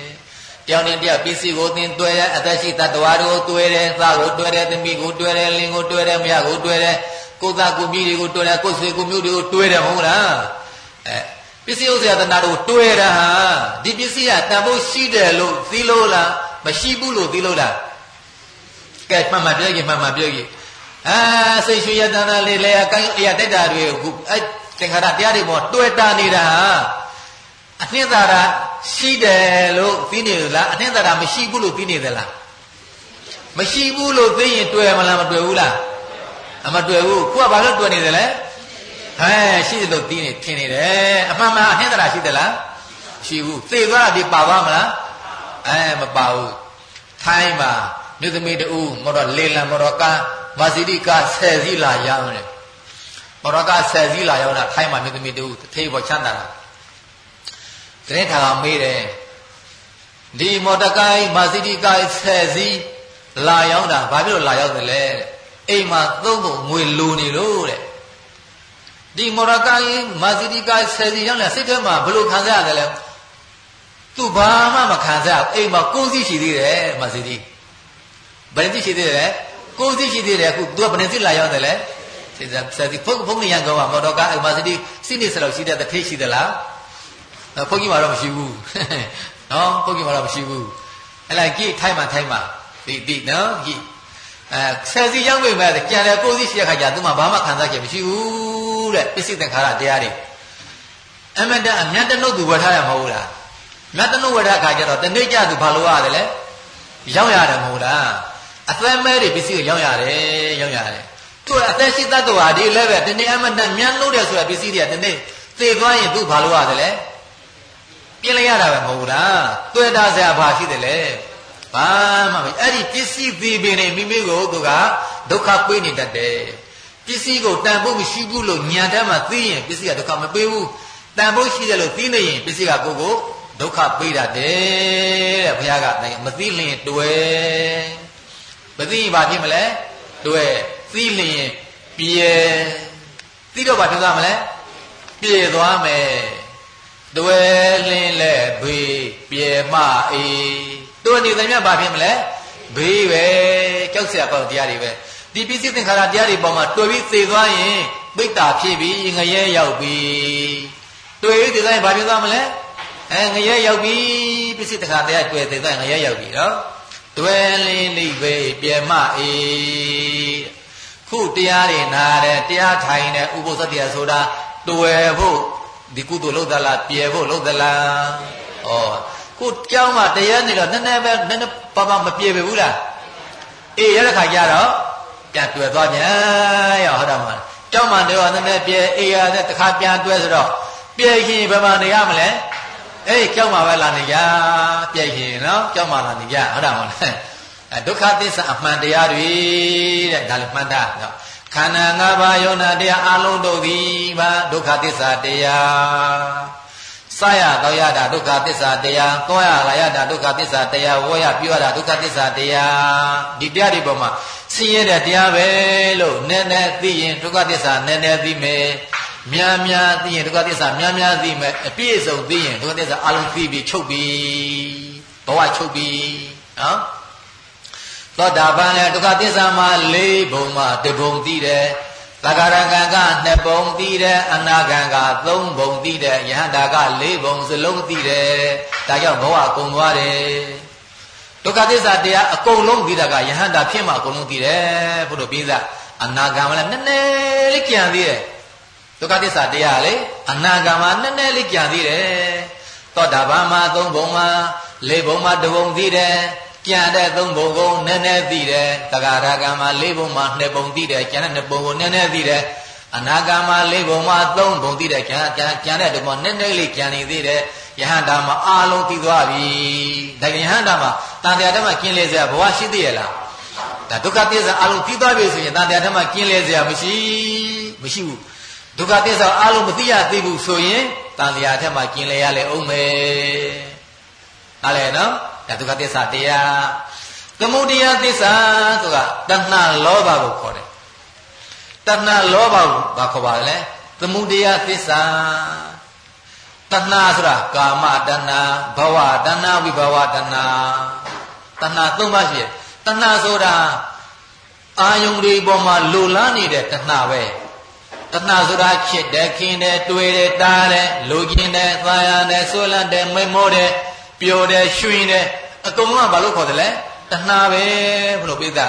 တယောက်နဲ့တယောက်ပစ္စည်းကိုသင်တွေ့ရအသက်ရှိတ attva တို့တွေ့တယ်သားကိုတွေ့တယ်သမီးကိုတွေ့တယ်လင်ကိုတွေ့တယ်မယားကိုတွေ့တယ်ကိုသားကိုမြည်တွေကိုတွေ့တယ်ကိုဆွေကိုမျိုးတွေကိုတွေ့တယ်မဟုတ်လားအဲပစ္စည်းဥစ္စာတဏှာတို့တွေ့တာဟာဒီပစ္စည်းကတန်ဖို့ရှိတယ်လို့သိလို့လားမရှိဘူးလို့သိလို့လားကဲမှန်မှန်ပြောကြည့်မှန်မှန်ပြောကြည့်အာစိတ်ရွှေရတနာလေးလေအကိုင်းအရာတက်တာတွေခုအဲသင်္ခါရတရားတွေပေါ်တွေ့တာနေတာ အနှစ်သာရရှိတယ်လို့သိနေလားအနှစ်သာရမရှိဘူးလို့သိနေသလားမရှိဘူးလို့သိရင်တွေ့မလားမတွေ့ဘူးလားအမတွေ့ဘူးခုကဘာလို့တွေ့နေတယ်လဲဟဲရှိတယ်လို့သိနေထင်နေတယ်အမှန်မှန်အနှစ်သာရရှိသလားရှိဘူးသိသွားတာဒီပါသွားမလားအဲမပါဘူးထိုင်းမှာမြို့သမီးတူမော်တော်လေလံမော်တော်ကားမာစီတီကား10စီးလာရောက်တယ်မော်တော်ကား10စီးလာရောက်တာထိုင်းမှာမြို့သမီးတူထေးပေါ်ချမ်းသာတာ တရင်ထာကမေးတယ်ဒီမော်တော်ကားမာစီတီကား10စီးလာရောက်တာဘာဖြစ်လို့လာရောက်တယ်လဲတဲ့အိမ်မှာသုံးဖို့ငွေလိုနေလို့တဲ့ဒီမော်တော်ကားမာစီတီကား10စီးရောက်လာစိတ်ထဲမှာဘယ်လိုခံစားရတယ်လဲသူဘာမှမခံစားအိမ်မှာကိုယ်စီရှိသေးတယ်မာစီတီဘယ်နည်းရှိသေးတယ်ကိုယ်စီရှိသေးတယ်အခု तू ကဘယ်နည်းလာရောက်တယ်လဲစေစားစီဖုန်းဖုန်းနေရန်ကောမော်တော်ကားအိမ်မာစီတီစိနေစလောက်ရှိတဲ့တထေးရှိသလား ဖုန်းကြီးမှာတော့မရှိဘူးနော်ဖုန်းကြီးမှာတော့မရှိဘူးအဲ့လိုက်ကြည့်ထိုင်းမှာထိုင်းမှာဒီဒီနော်ကြည့်အဲဆယ်စီရောက်ပြီမဲ့ကြံတယ်ကိုယ်စီရှိတဲ့ခါကျသူမှဘာမှခံစားချက်မရှိဘူးတဲ့ပစ္စည်းသင်္ခါရတရားတွေအမတန်အမြတ်တနုတ်သူဝယ်ထားရမဟုတ်လားမြတ်တနုတ်ဝယ်ထားခါကျတော့တနေ့ကျသူဘာလို့ရတယ်လဲရောက်ရတယ်မဟုတ်လားအသက်မဲတွေပစ္စည်းကိုရောက်ရတယ်ရောက်ရတယ်သူကအသက်ရှိတတ်တော်ဟာဒီလည်းပဲတနေ့အမတန်မြတ်လို့တယ်ဆိုတဲ့ပစ္စည်းတွေကတနေ့သေသွားရင်သူဘာလို့ရတယ်လဲ ပြင်လိုက်ရတာပဲမဟုတ်လားတွေ့တာဆရာဘာရှိတယ်လဲဘာမှမအဲ့ဒီပစ္စည်းသေးပင်နေမိမိကိုသူကဒုက္ခပေးနေတတ်တယ်ပစ္စည်းကိုတန်ဖို့မရှိဘူးလို့ညံတမ်းမှသိရင်ပစ္စည်းကဒုက္ခမပေးဘူးတန်ဖို့ရှိတယ်လို့သိနေရင်ပစ္စည်းကကိုယ်ကိုဒုက္ခပေးတတ်တယ်တဲ့ဘုရားကမသိလျင်တွေ့မသိရင်ဘာဖြစ်မလဲတွေ့သိလျင်ပြေသိတော့ဘာဖြစ်သွားမလဲပြေသွားမယ် သွဲလင်းလက်ဘေးပြေမအေးသူအနေနဲ့မြတ်ဘာဖြစ်မလဲဘေးပဲကြောက်စရာကောင်းတရားတွေပဲဒီပစ္စည်းသင်္ခါရတရားတွေပေါ်မှာတွေ့ပြီးသိသွားရင်ပိတ္တာဖြစ်ပြီးငရဲရောက်ပြီးတွေ့ပြီးသိသွားရင်ဘာဖြစ်သွားမလဲအဲငရဲရောက်ပြီးပစ္စည်းသင်္ခါရတရားတွေ့သိသွားရင်ငရဲရောက်ပြီးနော်တွယ်လင်းလိပဲပြမအေခုတရားတွေနာတယ်တရားထိုင်တယ်ဥပုသ္တတရားဆိုတာတွယ်ဖို့ ဒီကုသိုလ်လုပ်သလားပြေဖို့လုပ်သလားဩကိုကြောင်းမှာတရားနေတော့နည်းနည်းပဲနည်းနည်းပါပါမပြေပဲဘူးလားအေးရတဲ့ခါကျတော့ပြန်တွေ့သွားပြန်ရောဟုတ်တယ်မလားကြောင်းမှာနေတော့နည်းနည်းပြေအေးရတဲ့တခါပြန်တွေ့ဆိုတော့ပြေရင်ဘယ်မှာနေရမလဲအေးကြောင်းမှာပဲလာနေကြပြေရင်နော်ကြောင်းမှာလာနေကြဟုတ်တယ်မလားအဲဒုက္ခသစ္စာအမှန်တရားတွေတဲ့ဒါလည်းမှန်တာနော် ခန္ဓာ၅ပါးယုံနာတရားအလုံးတို့သည်ဘာဒုက္ခသစ္စာတရားစရတော့ရတာဒုက္ခသစ္စာတရားသွားရလာရတာဒုက္ခသစ္စာတရားဝေါ်ရပြောရတာဒုက္ခသစ္စာတရားဒီတရားတွေပေါ်မှာဆင်းရဲတဲ့တရားပဲလို့နည်းနည်းသိရင်ဒုက္ခသစ္စာနည်းနည်းသိမယ်များများသိရင်ဒုက္ခသစ္စာများများသိမယ်အပြည့်စုံသိရင်ဒုက္ခသစ္စာအလုံးသိပြီးချုပ်ပြီးဘဝချုပ်ပြီးနော် သောတာပန်လည်းဒုက္ခသစ္စာမှာ၄ဘုံမှာတဘုံသိတယ်သဂရကံကနှစ်ပုံသိတယ်အနာကံကသုံးပုံသိတယ်ယဟန္တာကလေးပုံစလုံးသိတယ်ဒါကြောင့်ဘဝကုံသွားတယ်ဒုက္ခသစ္စာတရားအကုန်လုံးသိတာကယဟန္တာဖြစ်မှအကုန်လုံးသိတယ်ဘုလိုပြီးသားအနာကံမလည်းနည်းနည်းလေးကြံသေးတယ်ဒုက္ခသစ္စာတရားလေအနာကံမှာနည်းနည်းလေးကြံသေးတယ်သောတာပန်မှာသုံးပုံမှာလေးပုံမှာတစ်ပုံသိတယ် ကြံတဲ့သုံးပုံကိုနည်းနည်းသိတယ်တဂရကံမှာ၄ပုံမှာ2ပုံသိတယ်ကြံတဲ့2ပုံကိုနည်းနည်းသိတယ်အနာကံမှာ၄ပုံမှာ3ပုံသိတယ်ကြံကြံကြံတဲ့ဒီမှာနည်းနည်းလေးကြံနေသေးတယ်ယဟန္တာမှာအာလုံးသိသွားပြီဒါကယဟန္တာမှာတန်တရားဓမ္မကျင်လေစရာဘဝရှိသေးရဲ့လားဒါဒုက္ခသစ္စာအာလုံးသိသွားပြီဆိုရင်တန်တရားဓမ္မကျင်လေစရာမရှိမရှိဘူးဒုက္ခသစ္စာအာလုံးမသိရသေးဘူးဆိုရင်တန်တရားဓမ္မကျင်လေရလေအောင်မယ်ဟာလေနော် ဒါဒုက္ခသစ္စာတရားသမုဒယသစ္စာဆိုတာတဏှာလောဘကိုခေါ်တယ်တဏှာလောဘကိုဘာခေါ်ပါလဲသမုဒယသစ္စာတဏှာဆိုတာကာမတဏှာဘဝတဏှာဝိဘဝတဏှာတဏှာသုံးပါးရှိတယ်တဏှာဆိုတာအာယုန်တွေပေါ်မှာလိုလားနေတဲ့တဏှာပဲတဏှာဆိုတာချစ်တယ်ခင်တယ်တွေ့တယ်တားတယ်လိုချင်တယ်သာယာတယ်ဆွလန့်တယ်မိတ်မောတယ် ပျော်တယ်ရွှင်တယ်အကုန်လုံးကဘာလို့ခေါ်တယ်လဲတဏှာပဲဘုလို့ပိသ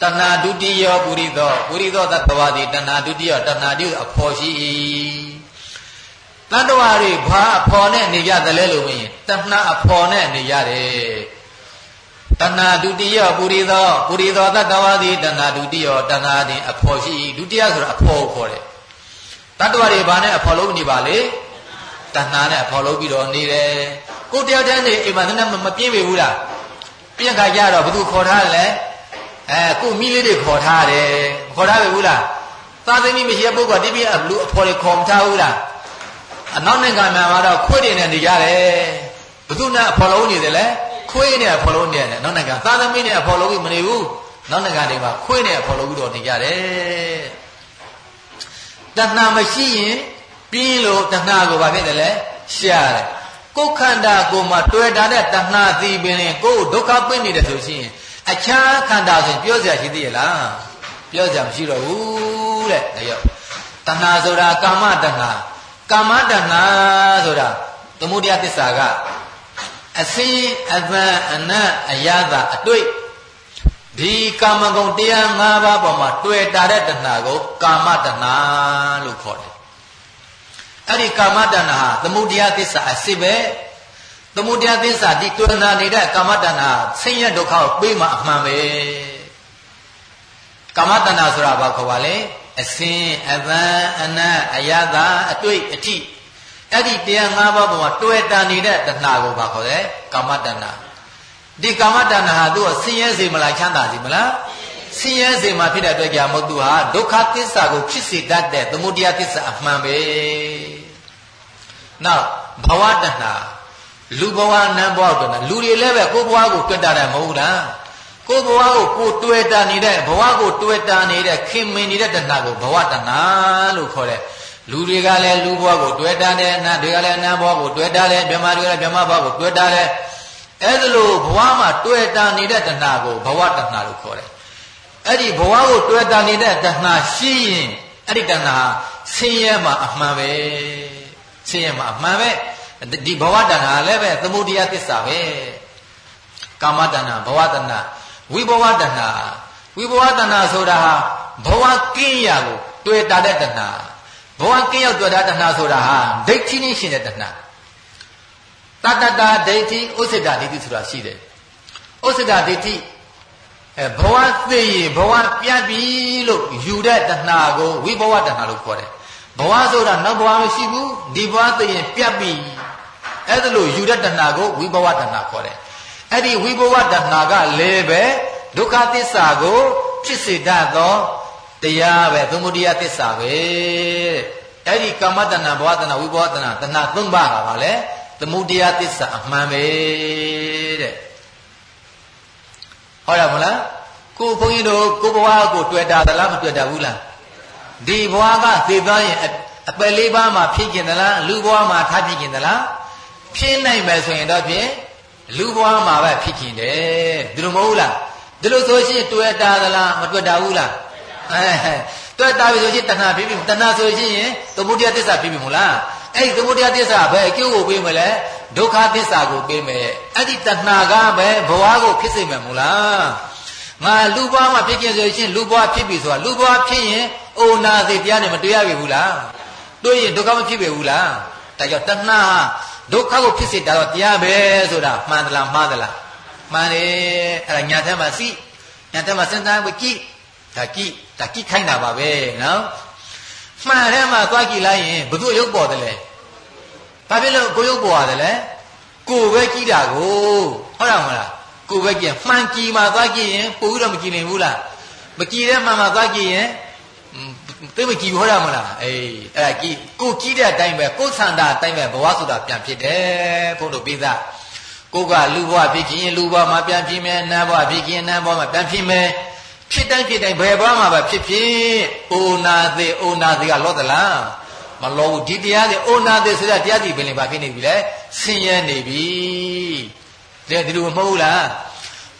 တဏှာဒုတိယပုရိသောပုရိသောတတ္တဝါသည်တဏှာဒုတိယတဏှာတိအဖော်ရှိ၏တတ္တဝါတွေဘာအဖော်နဲ့နေကြသလဲလို့မင်းတဏှာအဖော်နဲ့နေရတယ်တဏှာဒုတိယပုရိသောပုရိသောတတ္တဝါသည်တဏှာဒုတိယတဏှာသည်အဖော်ရှိဒုတိယဆိုတာအဖော်ကိုခေါ်တယ်တတ္တဝါတွေဘာနဲ့အဖော်လုပ်နေပါလေတဏှာနဲ့အဖော်လုပ်ပြီးတော့နေတယ် ကိုတယောက်တည်းနေအိမ်မှာနည်းနည်းမပြင်းပေဘူးလားပြန်ခါကြတော့ဘသူခေါ်ထားတယ်လဲအဲကိုမိလေးတွေခေါ်ထားတယ်ခေါ်ထားပြီဘူးလားသာသမီမရှိတဲ့ပုဂ္ဂိုလ်တိပိအလူအဖော်တွေခေါ်မထားဘူးလားအနောက်နိုင်ငံမှာတော့ခွေးတွေနဲ့နေကြတယ်ဘသူနဲ့အဖော်လုံးနေတယ်လဲခွေးနဲ့အဖော်လုံးနေတယ်နောက်နိုင်ငံသာသမီနဲ့အဖော်လုံးကြီးမနေဘူးနောက်နိုင်ငံတွေမှာခွေးနဲ့အဖော်လုံးကြီးတော့နေကြတယ်တဏှာမရှိရင်ပြင်းလို့တဏှာကိုဘာဖြစ်တယ်လဲရှားတယ် ကိုယ်ခန္ဓာကိုယ်မှာတွေ့တာတဲ့တဏှာသီပင်ကိုယ်ဒုက္ခပင့်နေတယ်ဆိုရှင်အခြားခန္ဓာဆိုရင်ပြောစရာရှိသေးရဲ့လားပြောစရာမရှိတော့ဘူးတဲ့ဒါရောက်တဏှာဆိုတာကာမတဏှာကာမတဏှာဆိုတာသမုဒယသစ္စာကအစင်းအပန်းအနတ်အယတာအတွေ့ဒီကာမဂုဏ်တရား၅ပါးပေါ်မှာတွေ့တာတဲ့တဏှာကိုကာမတဏှာလို့ခေါ်တယ် အဲ့ဒီကာမတဏှာဟာသမုဒယသစ္စာအစစ်ပဲသမုဒယသစ္စာဒီတွေ့နာနေတဲ့ကာမတဏှာဆင်းရဲဒုက္ခကိုပေးမှအမှန်ပဲကာမတဏှာဆိုတာဘာခေါ်ပါလဲအစင်းအပန်းအနတ်အယတာအတွေ့အထိအဲ့ဒီတရား၅ပါးပေါ်မှာတွေ့တာနေတဲ့တဏှာကိုဘာခေါ်လဲကာမတဏှာဒီကာမတဏှာဟာသူ့ကိုဆင်းရဲစေမလားချမ်းသာစေမလားဆင်းရဲစေမှာဖြစ်တဲ့အတွက်ကြောင့်မို့သူဟာဒုက္ခသစ္စာကိုဖြစ်စေတတ်တဲ့သမုဒယသစ္စာအမှန်ပဲ နောက်ဘဝတဏှာလူဘဝနန်းဘဝတဏှာလူတွေလည်းပဲကိုယ်ဘဝကိုတွေ့တာတယ်မဟုတ်လားကိုယ်ဘဝကိုကိုတွေ့တာနေတဲ့ဘဝကိုတွေ့တာနေတဲ့ခင်မင်နေတဲ့တဏှာကိုဘဝတဏှာလို့ခေါ်တယ်လူတွေကလည်းလူဘဝကိုတွေ့တာတယ်နတ်တွေကလည်းနတ်ဘဝကိုတွေ့တာတယ်မြမတွေကလည်းမြမဘဝကိုတွေ့တာတယ်အဲ့ဒါလို့ဘဝမှာတွေ့တာနေတဲ့တဏှာကိုဘဝတဏှာလို့ခေါ်တယ်အဲ့ဒီဘဝကိုတွေ့တာနေတဲ့တဏှာရှိရင်အဲ့ဒီတဏှာဆင်းရဲမှာအမှန်ပဲ ဆင်းရဲမှာအမှန်ပဲဒီဘဝတဏှာလည်းပဲသမုဒယသစ္စာပဲကာမတဏှာဘဝတဏှာဝိဘဝတဏှာဝိဘဝတဏှာဆိုတာဟာဘဝကင်းရာကိုတွေ့တာတဲ့တဏှာဘဝကင်းရောက်တွေ့တာတဏှာဆိုတာဟာဒိဋ္ဌိနဲ့ရှင်တဲ့တဏှာတတတဒိဋ္ဌိဥစ္စဒဒိဋ္ဌိဆိုတာရှိတယ်ဥစ္စဒဒိဋ္ဌိအဲဘဝသိရင်ဘဝပြတ်ပြီလို့ယူတဲ့တဏှာကိုဝိဘဝတဏှာလို့ခေါ်တယ် ဘဝဆိုတာနောက်ဘဝမရှိဘူးဒီဘဝသိရင်ပြတ်ပြီအဲ့ဒါလို့ယူတဲ့တဏှာကိုဝိဘဝတဏှာခေါ်တယ်အဲ့ဒီဝိဘဝတဏှာကလည်းပဲဒုက္ခသစ္စာကို ဖြစ်စေတတ်သောတရားပဲသမုဒိယသစ္စာပဲအဲ့ဒီကာမတဏ္ဍဘဝတဏ္ဍဝိဘဝတဏ္ဍတဏ္ဍသုံးပါးဟာပါလေသမုဒိယသစ္စာအမှန်ပဲတဲ့ဟုတ်ရမလားကိုဘုန်းကြီးတို့ကိုဘဝကိုတွေ့တာသလားမတွေ့တာဘူးလား ဒီဘဝကသေသွားရင်အပယ်လေးပါးမှာဖြစ်ကျင်သလားလူဘဝမှာထားဖြစ်ကျင်သလားဖြစ်နိုင်မယ်ဆိုရင်တော့ဖြင့်လူဘဝမှာပဲဖြစ်ကျင်တယ်ဒီလိုမဟုတ်လားဒီလိုဆိုရှင်တွေ့တာသလားမတွေ့တာဘူးလားအဲတွေ့တာပြီဆိုရှင်တဏှာဖြစ်ပြီတဏှာဆိုရှင်သမုဒိယသစ္စာဖြစ်ပြီမဟုတ်လားအဲ့ဒီသမုဒယသစ္စာပဲအကျိုးကိုပေးမယ်လေဒုက္ခသစ္စာကိုပေးမယ်အဲ့ဒီတဏှာကပဲဘဝကိုဖြစ်စေမယ်မို့လားငါလူဘဝမှာဖြစ်ခြင်းဆိုရင်လူဘဝဖြစ်ပြီဆိုတာလူဘဝဖြစ်ရင်အိုနာစေတရားနဲ့မတွေ့ရပြီဘူးလားတွေ့ရင်ဒုက္ခမဖြစ်ပြီဘူးလားဒါကြောင့်တဏှာဒုက္ခကိုဖြစ်စေတာတော့တရားပဲဆိုတာမှန်သလားမှားသလားမှန်တယ်အဲ့ဒါညာထဲမှာစီညာထဲမှာစဉ်းစားပြီးကြည့်ဒါကြည့်ဒါကြည့်ခိုင်းတာပါပဲနော်မှန်ထဲမှာသွားကြည့်လိုက်ရင်ဘသူရုပ်ပေါ်တယ်လဲဘာဖြစ်လို့ကိုရုပ်ပေါ်ရတယ်လဲကိုပဲကြည့်တာကိုဟုတ်တယ်မလားကိုပဲကြည့်မှန်ကြည့်မှသွားကြည့်ရင်ပို့ပြီးတော့မကြည့်နိုင်ဘူးလားမကြည့်တဲ့မှန်မှသွားကြည့်ရင် သိမကြည့်ဟုတ်တယ်မလားအေးအဲ့ဒါကြည့်ကိုကြည့်တဲ့အတိုင်းပဲကိုဆန္ဒအတိုင်းပဲဘဝဆိုတာပြန်ဖြစ်တယ်ဘုန်းတော်ပိသကိုကလူဘဝဖြစ်ခြင်းလူဘဝမှာပြန်ဖြစ်မယ်နတ်ဘဝဖြစ်ခြင်းနတ်ဘဝမှာပြန်ဖြစ်မယ်ဖြစ်တိုင်းဖြစ်တိုင်းဘယ်ဘဝမှာပဲဖြစ်ဖြစ်အိုနာသေးအိုနာသေးကလောသလားမလောဘူးဒီတရားတွေအိုနာသေးဆိုတဲ့တရားဒီပင်လည်းဘာဖြစ်နေပြီလဲဆင်းရဲနေပြီတဲ့ဒီလိုမဟုတ်လား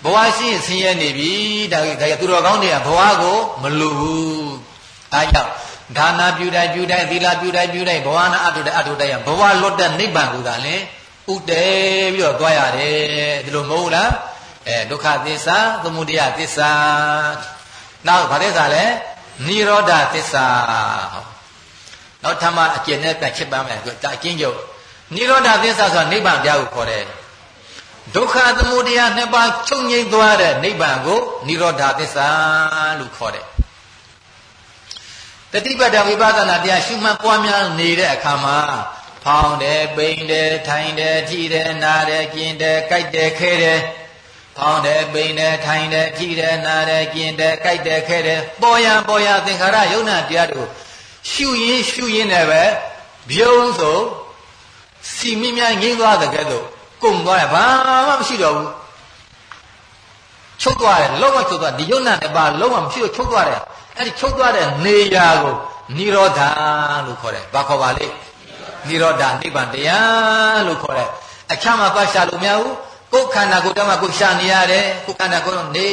ဘဝရှိရင်ဆင်းရဲနေပြီဒါဒါသူတော်ကောင်းတွေကဘဝကိုမလိုဘူး ဒါကြောင့်ဒါနာပြုတိုင်းပြုတိုင်းသီလပြုတိုင်းပြုတိုင်းဘဝနာအထုတိုင်းအထုတိုင်းဘဝလွတ်တဲ့နိဗ္ဗာန်ကိုသာလေဥတည်ပြီးတော့သွားရတယ်ဒီလိုမဟုတ်လားအဲဒုက္ခသစ္စာသမုဒယသစ္စာနောက်ဗာသစ္စာလဲနိရောဓသစ္စာနောက်ထမအကျင့်နဲ့ပြန်ချစ်ပါမယ်ဒါအကျဉ်းချုပ်နိရောဓသစ္စာဆိုတာနိဗ္ဗာန်တရားကိုခေါ်တယ်ဒုက္ခသမုဒယနှစ်ပါးချုပ်ငြိမ်းသွားတဲ့နိဗ္ဗာန်ကိုနိရောဓသစ္စာလို့ခေါ်တယ် တတိပတ္တဝိပဿနာတရားရှုမှတ်ပွားများနေတဲ့အခါမှာဖောင်းတယ်ပိန်တယ်ထိုင်တယ်ထိတယ်နားတယ်ကျင်တယ်ကြိုက်တယ်ခဲတယ်ဖောင်းတယ်ပိန်တယ်ထိုင်တယ်ကြည်တယ်နားတယ်ကျင်တယ်ကြိုက်တယ်ခဲတယ်ပေါ်ရန်ပေါ်ရသင်္ခါရယုံနာတရားတို့ရှုရင်းရှုရင်းနဲ့ပဲပြုံးဆိုစီမိများငိမ့်သွားတဲ့ကဲ့သို့ကုံသွားတယ်ဘာမှမရှိတော့ဘူးချုပ်သွားတယ်လုံးဝချုပ်သွားဒီယုံနာတစ်ပါးလုံးဝမရှိတော့ချုပ်သွားတယ် အဲ့ဒီချုပ်သွားတဲ့နေရာကိုនិရောဓလို့ခေါ်တယ်ဘာခေါ်ပါလိမ့်និရောဓနိဗ္ဗာန်တရားလို့ခေါ်တယ်အခြားမှာသွားရှာလို့မရဘူးကိုယ်ခန္ဓာကိုယ်တမကိုရှာနေရတယ်ကိုယ်ခန္ဓာကိုယ်နေ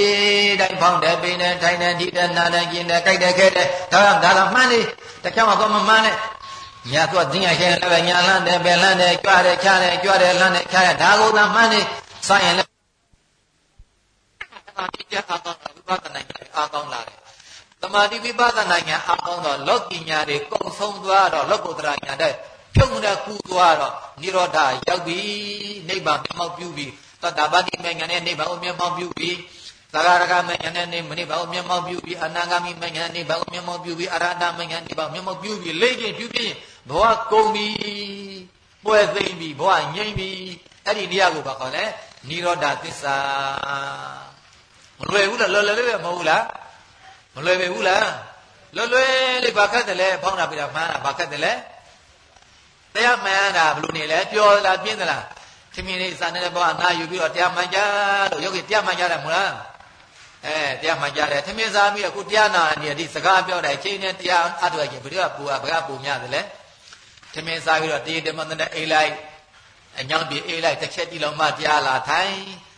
တိုင်းဖောင်းတယ်ပိနေထိုင်တယ်ဒီတယ်နာတယ်ကျင်တယ်ကြိုက်တယ်ခဲတယ်ဒါကဒါကမှန်းနေတခြားမှာသွားမမှန်းနဲ့ညာသွား dinga ရှင်းလည်းပဲညာလန်းတယ်ပဲလန်းတယ်ကြွတယ်ချတယ်ကြွတယ်လန်းတယ်ချတယ်ဒါကိုသာမှန်းနေစရင်လည်းအာတိကျအာကောင်းတာဝိပဿနာဉာဏ်အာကောင်းလာတယ် သမာဓိဝိပဿနာဉာဏ်အာကောင်းတော့လောကီညာတွေကုံဆုံးသွားတော့လောကုတ္တရာညာတဲ့ဖြုံတဲ့ကူသွားတော့និရောဓရောက်ပြီနိဗ္ဗာန်မြောက်ပြုပြီသတ္တပါတိမေညာနဲ့နိဗ္ဗာန်ကိုမြောက်ပြုပြီသဂရကမေညာနဲ့နိဗ္ဗာန်ကိုမြောက်ပြုပြီအနာဂါမိမေညာနဲ့နိဗ္ဗာန်ကိုမြောက်ပြုပြီအရဟတမေညာနိဗ္ဗာန်မြောက်ပြုပြီလေးချင်းပြုပြီးဘဝကုန်ပြီပွဲသိမ့်ပြီဘဝငြိမ့်ပြီအဲ့ဒီနေရာကိုဘာခေါ်လဲនិရောဓသစ္စာမလွယ်ဘူးလားလွယ်လွယ်လေးပဲမဟုတ်ဘူးလား မလွယ်ပဲဘူးလားလွယ်လွယ်လေးဘာခက်တယ်လဲဖောင်းတာပြတာမှန်းတာဘာခက်တယ်လဲတရားမှန်တာဘယ်လိုနေလဲပျော်လားပြင်းသလားခင်မင်းလေးစာနေတဲ့ဘဝနာယူပြီးတော့တရားမှန်ကြလို့ယောဂီတရားမှန်ကြတယ်မို့လားအဲတရားမှန်ကြတယ်ထမင်းစားပြီးအခုတရားနာနေဒီစကားပြောတဲ့အချိန်နဲ့တရားအထုရချင်းဘယ်တော့ပူဘယ်ကပူများတယ်လဲထမင်းစားပြီးတော့တေးတမတဲ့အိလိုက်အညောင်းပြေအိလိုက်တစ်ချက်ကြည့်လို့မှတရားလာထိုင်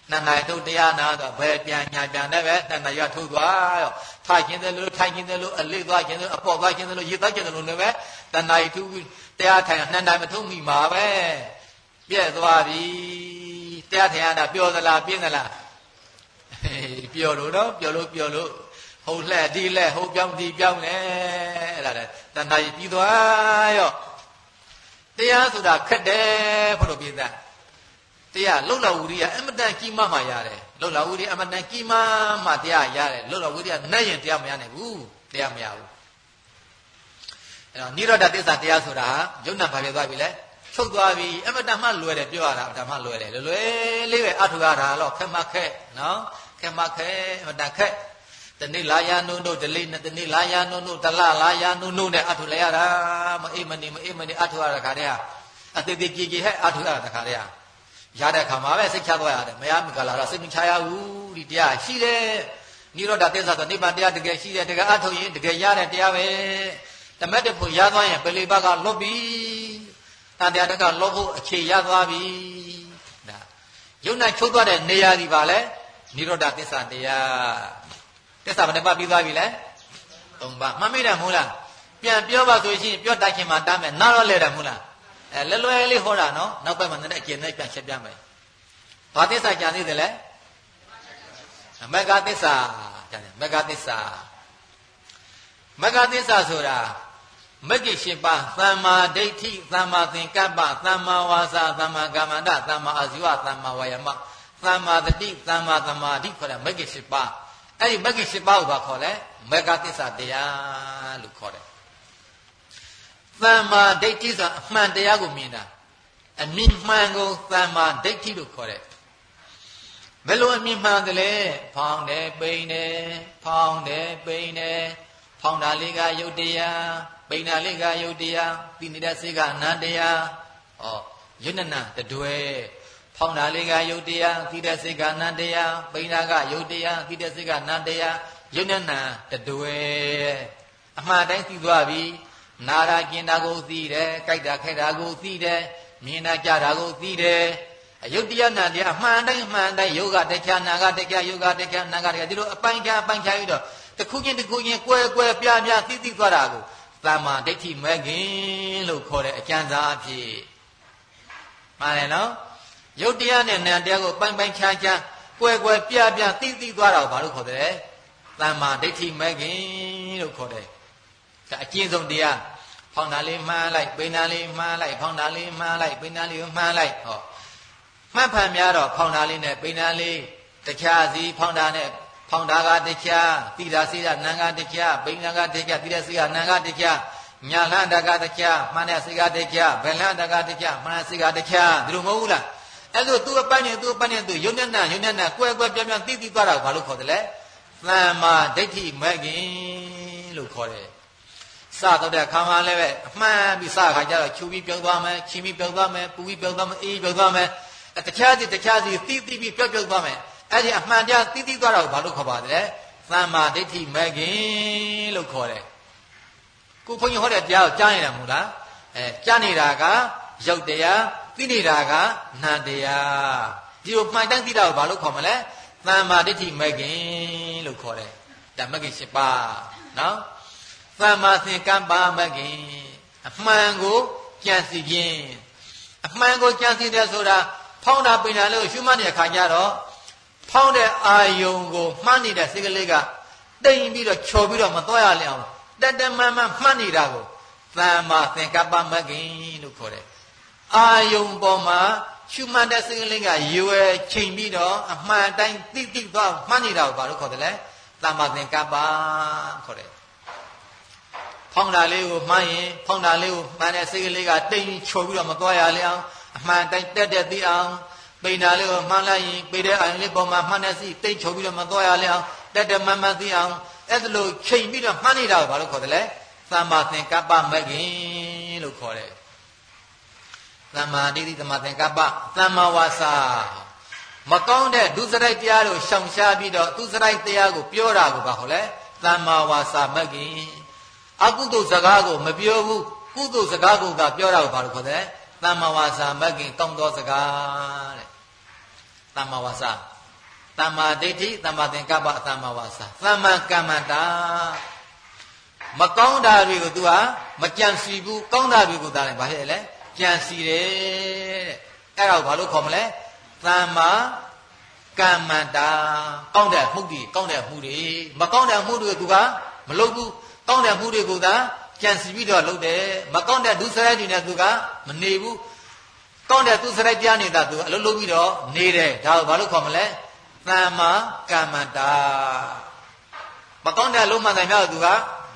နှစ်နိုင်ထုတ်တရားနာတော့ဘယ်ပြန်ညာပြန်နဲ့ပဲနှစ်နိုင်ရထုတ်သွားရောထိုင်ခြင်းတယ်လို့ထိုင်ခြင်းတယ်လို့အလေးသွားခြင်းတယ်အပေါ်သွားခြင်းတယ်လို့ရေသွားခြင်းတယ်လို့လည်းပဲတဏှာထုတရားထိုင်နှစ်နိုင်မထုတ်မိမှာပဲပြက်သွားပြီတရားထိုင်ရတာပျော်သလားပြင်းသလားပျော်လို့တော့ပျော်လို့ပျော်လို့ဟိုလှဲ့ဒီလှဲ့ဟိုပြောင်းဒီပြောင်းလေအဲ့ဒါလေတဏှာကြီးပြီးသွားရောတရားဆိုတာခက်တယ်ဖို့လို့ပြသား တရားလှုပ်လာဝိရိယအမတန်ကြီးမမှရတယ်လှုပ်လာဝိရိယအမတန်ကြီးမမှတရားရတယ်လှုပ်လာဝိရိယနဲ့ရင်တရားမရနိုင်ဘူးတရားမရဘူးအဲ့တော့နိရောဓသစ္စာတရားဆိုတာယုံနာဘာဖြစ်သွားပြီလဲချုပ်သွားပြီအမတန်မှလွယ်တယ်ပြောရတာအတန်မှလွယ်တယ်လွယ်လွယ်လေးပဲအထုရတာတော့ခက်မှခက်နော်ခက်မှခက်အမတန်ခက်တနေ့လာရနုံတို့ဒလိနဲ့တနေ့လာရနုံတို့တလလာရနုံတို့နဲ့အထုလိုက်ရတာမအိမနေမအိမနေအထုရတာခါတည်းဟာအသေးသေးကြည်ကြည်ဟဲ့အထုရတာခါတည်းဟာ ရတဲ့ခါမှာပဲစိတ်ချသွားရတယ်မရမကလာတော့စိတ်မချရဘူးဒီတရားရှိတယ်နိရောဓသစ္စာဆိုနိဗ္ဗာန်တရားတကယ်ရှိတယ်တကယ်အထုတ်ရင်တကယ်ရတဲ့တရားပဲတမက်တဖို့ရသွားရင်ပလီဘကလွတ်ပြီတန်တရားတကလောဖို့အခြေရသွားပြီဒါယုံနိုင်ချုပ်သွားတဲ့နေရာဒီပါလဲနိရောဓသစ္စာတရားသစ္စာဘယ်နှပါပြီးသွားပြီလဲသုံးပါမှတ်မိတယ်မဟုတ်လားပြန်ပြောပါဆိုရှင်ပြောတိုက်ခင်မှာတားမယ်နားတော့လဲတယ်မဟုတ်လား အဲလွယ်လွယ်လေးဟောတာနော်နောက်ပိုင်းမှာနည်းနည်းအကျဉ်းနဲ့ပြန်ချက်ပြမယ်ဘာသစ္စာကြံသေးတယ်လဲမဂ္ဂသစ္စာကြံတယ်မဂ္ဂသစ္စာမဂ္ဂသစ္စာဆိုတာမဂ္ဂင်၈ပါးသမ္မာဒိဋ္ဌိသမ္မာသင်္ကပ္ပသမ္မာဝါစာသမ္မာကမ္မန္တသမ္မာအာဇီဝသမ္မာဝါယမသမ္မာတတိသမ္မာသမာဓိခေါ်တဲ့မဂ္ဂင်၈ပါးအဲ့ဒီမဂ္ဂင်၈ပါးကိုဘာခေါ်လဲမဂ္ဂသစ္စာတရားလို့ခေါ်တယ် သမ္မာဒိဋ္ဌိဆိုတာအမှန်တရားကိုမြင်တာအမြင်မှန်ကိုသမ္မာဒိဋ္ဌိလို့ခေါ်တယ်ဘယ်လိုအမြင်မှန်ကလေးဖောင်းတယ်ပိန်တယ်ဖောင်းတယ်ပိန်တယ်ဖောင်းတာလေးကယုတ်တရားပိန်တာလေးကယုတ်တရားသိနေတဲ့စိတ်ကနန္တရားဩယုတ်နနတတွဲဖောင်းတာလေးကယုတ်တရားသိတဲ့စိတ်ကနန္တရားပိန်တာကယုတ်တရားသိတဲ့စိတ်ကနန္တရားယုတ်နနတတွဲအမှားတိုင်းသိသွားပြီ နာရာကျင်တာကိုသိတယ်ကြိုက်တာခိုက်တာကိုသိတယ်မြင်တာကြားတာကိုသိတယ်အယုတ်တရားနာတရားအမှန်တိုင်းအမှန်တိုင်းယောဂတရားနာဂတရားယောဂတရားနာဂတရားဒီလိုအပိုင်းခြားအပိုင်းခြားပြီးတော့တစ်ခုချင်းတစ်ခုချင်းကွဲကွဲပြားပြားသိသိသွားတာကိုသမ္မာဒိဋ္ဌိမဂ်ခင်လို့ခေါ်တဲ့အကျဉ်းစာအဖြစ်မှန်တယ်နော်ယုတ်တရားနဲ့နာတရားကိုပိုင်းပိုင်းခြားခြားကွဲကွဲပြားပြားသိသိသွားတာကိုဘာလို့ခေါ်တယ်သမ္မာဒိဋ္ဌိမဂ်ခင်လို့ခေါ်တယ် အကျဉ်းဆုံးတရားဖောင်းတာလေးမှန်းလိုက်ပိန်တာလေးမှန်းလိုက်ဖောင်းတာလေးမှန်းလိုက်ပိန်တာလေးမှန်းလိုက်ဟောမှတ်ဖန်များတော့ဖောင်းတာလေးနဲ့ပိန်တာလေးတခြားစီဖောင်းတာနဲ့ဖောင်းတာကတခြားတိတာစီကနံကတခြားပိန်တာကတခြားတိတာစီကနံကတခြားညာလန့်တကတခြားမှန်တဲ့စီကတခြားဘယ်လန့်တကတခြားမှန်တဲ့စီကတခြားဒီလိုမဟုတ်ဘူးလားအဲ့လိုသူ့အပိုင်းနဲ့သူ့အပိုင်းနဲ့သူယုံနဲ့နာယုံနဲ့နာကွဲကွဲပြားပြားသိသိသွားတာကိုဘာလို့ခေါ်တယ်လဲသမ္မာဒိဋ္ဌိမဲ့ခင်လို့ခေါ်တယ် စတော့တဲ့ခါမှလည်းပဲအမှန်ပြီးစခါကျတော့ချူပြီးပြောင်းသွားမယ်ချီပြီးပြောင်းသွားမယ်ပူပြီးပြောင်းသွားမယ်အေးပြောင်းသွားမယ်တခြားစီတခြားစီသိသိပြီးပြောင်းပြောင်းသွားမယ်အဲ့ဒီအမှန်တရားသိသိသွားတာကိုဘာလို့ခေါ်ပါလဲသမ္မာဒိဋ္ဌိမဲ့ခင်လို့ခေါ်တယ်ခုဘုန်းကြီးဟောတဲ့တရားကိုကြားနေတာမဟုတ်လားအဲကြားနေတာကရုပ်တရားသိနေတာကနာတရားဒီလိုမှန်တမ်းသိတာကိုဘာလို့ခေါ်မလဲသမ္မာဒိဋ္ဌိမဲ့ခင်လို့ခေါ်တယ်ဒါမဲ့ခင်၈ပါးနော် သမ္မာသင်္ကပ္ပမဲ့ခင်အမှန်ကိုကြံစီခြင်းအမှန်ကိုကြံစီတယ်ဆိုတာဖောင်းတာပင်တာလို့ရှုမှတ်တဲ့အခါကျတော့ဖောင်းတဲ့အာယုံကိုမှတ်နေတဲ့စိတ်ကလေးကတိမ်ပြီးတော့ချော်ပြီးတော့မသွားရလေအောင်တက်တက်မှန်မှန်မှတ်နေတာကိုသမ္မာသင်္ကပ္ပမဂ္ဂင်လို့ခေါ်တယ်အာယုံပေါ်မှာရှုမှတ်တဲ့စိတ်ကလေးကရွယ်ချိန်ပြီးတော့အမှန်တိုင်းသိသိသွားမှတ်နေတာကိုဘာလို့ခေါ်တယ်လဲသမ္မာသင်္ကပ္ပခေါ်တယ် ဖောင်းတာလေးကိုမှန်းရင်ဖောင်းတာလေးကိုမှန်တဲ့စိတ်ကလေးကတိမ်ချော်ပြီးတော့မသွားရလေအောင်အမှန်တိုင်းတက်တက်သိအောင်ပိန်တာလေးကိုမှန်းလိုက်ရင်ပိတဲ့အာယုံလေးပေါ်မှာမှန်းတဲ့စိတ်တိမ်ချော်ပြီးတော့မသွားရလေအောင်တက်တက်မှန်မှန်သိအောင်အဲ့ဒါလို့ချိန်ပြီးတော့မှန်းနေတာကိုဘာလို့ခေါ်တယ်လဲသမ္မာသင်္ကပ္ပမဂ္ဂင်လို့ခေါ်တယ်သမ္မာဒိဋ္ဌိသမ္မာသင်္ကပ္ပသမ္မာဝါစာမကောင်းတဲ့ဒုစရိုက်တရားကိုရှောင်ရှားပြီးတော့ဒုစရိုက်တရားကိုပြောတာကိုဘာခေါ်လဲသမ္မာဝါစာမဂ္ဂင် အကုသိုလ်စကားကိုမပြောဘူးကုသိုလ်စကားကိုသာပြောတာကိုဘာလို့ခေါ်တယ်သမ္မာဝါစာမဂ္ဂင်ကောင်းသောစကားတဲ့သမ္မာဝါစာသမ္မာဒိဋ္ဌိသမ္မာသင်္ကပ္ပသမ္မာဝါစာသမ္မာကမ္မတာမကောင်းတာတွေကို तू ဟာမကြံစီဘူးကောင်းတာတွေကိုသာလည်းဘာဖြစ်လဲကြံစီတယ်တဲ့အဲ့ဒါကိုဘာလို့ခေါ်မလဲသမ္မာကမ္မတာကောင်းတဲ့မှုတွေကောင်းတဲ့မှုတွေမကောင်းတဲ့မှုတွေကို तू ကမလုပ်ဘူး ကောင်းတဲ့မှုတွေကိုသာကြံစီပြီးတော့လုပ်တယ်မကောင်းတဲ့ဒုစရိုက်တွေနဲ့ तू ကမနေဘူးကောင်းတဲ့သူစရိုက်ပြနေတာ तू အလုပ်လုပ်ပြီးတော့နေတယ်ဒါကိုဘာလို့ခေါ်မလဲသမ္မာကမ္မတာမကောင်းတဲ့လုံးမှန်တယ်များသူက